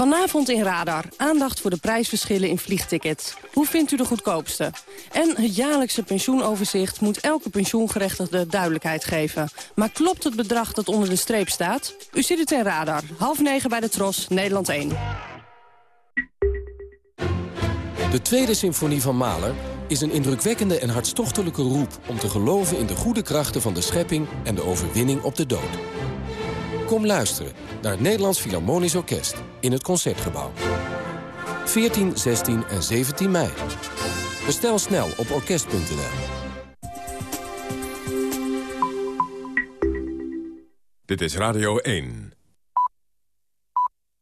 Vanavond in Radar. Aandacht voor de prijsverschillen in vliegtickets. Hoe vindt u de goedkoopste? En het jaarlijkse pensioenoverzicht moet elke pensioengerechtigde duidelijkheid geven. Maar klopt het bedrag dat onder de streep staat? U ziet het in Radar. Half negen bij de Tros, Nederland 1. De Tweede Symfonie van Mahler is een indrukwekkende en hartstochtelijke roep... om te geloven in de goede krachten van de schepping en de overwinning op de dood. Kom luisteren naar het Nederlands Philharmonisch Orkest in het Concertgebouw. 14, 16 en 17 mei. Bestel snel op orkest.nl. Dit is Radio 1.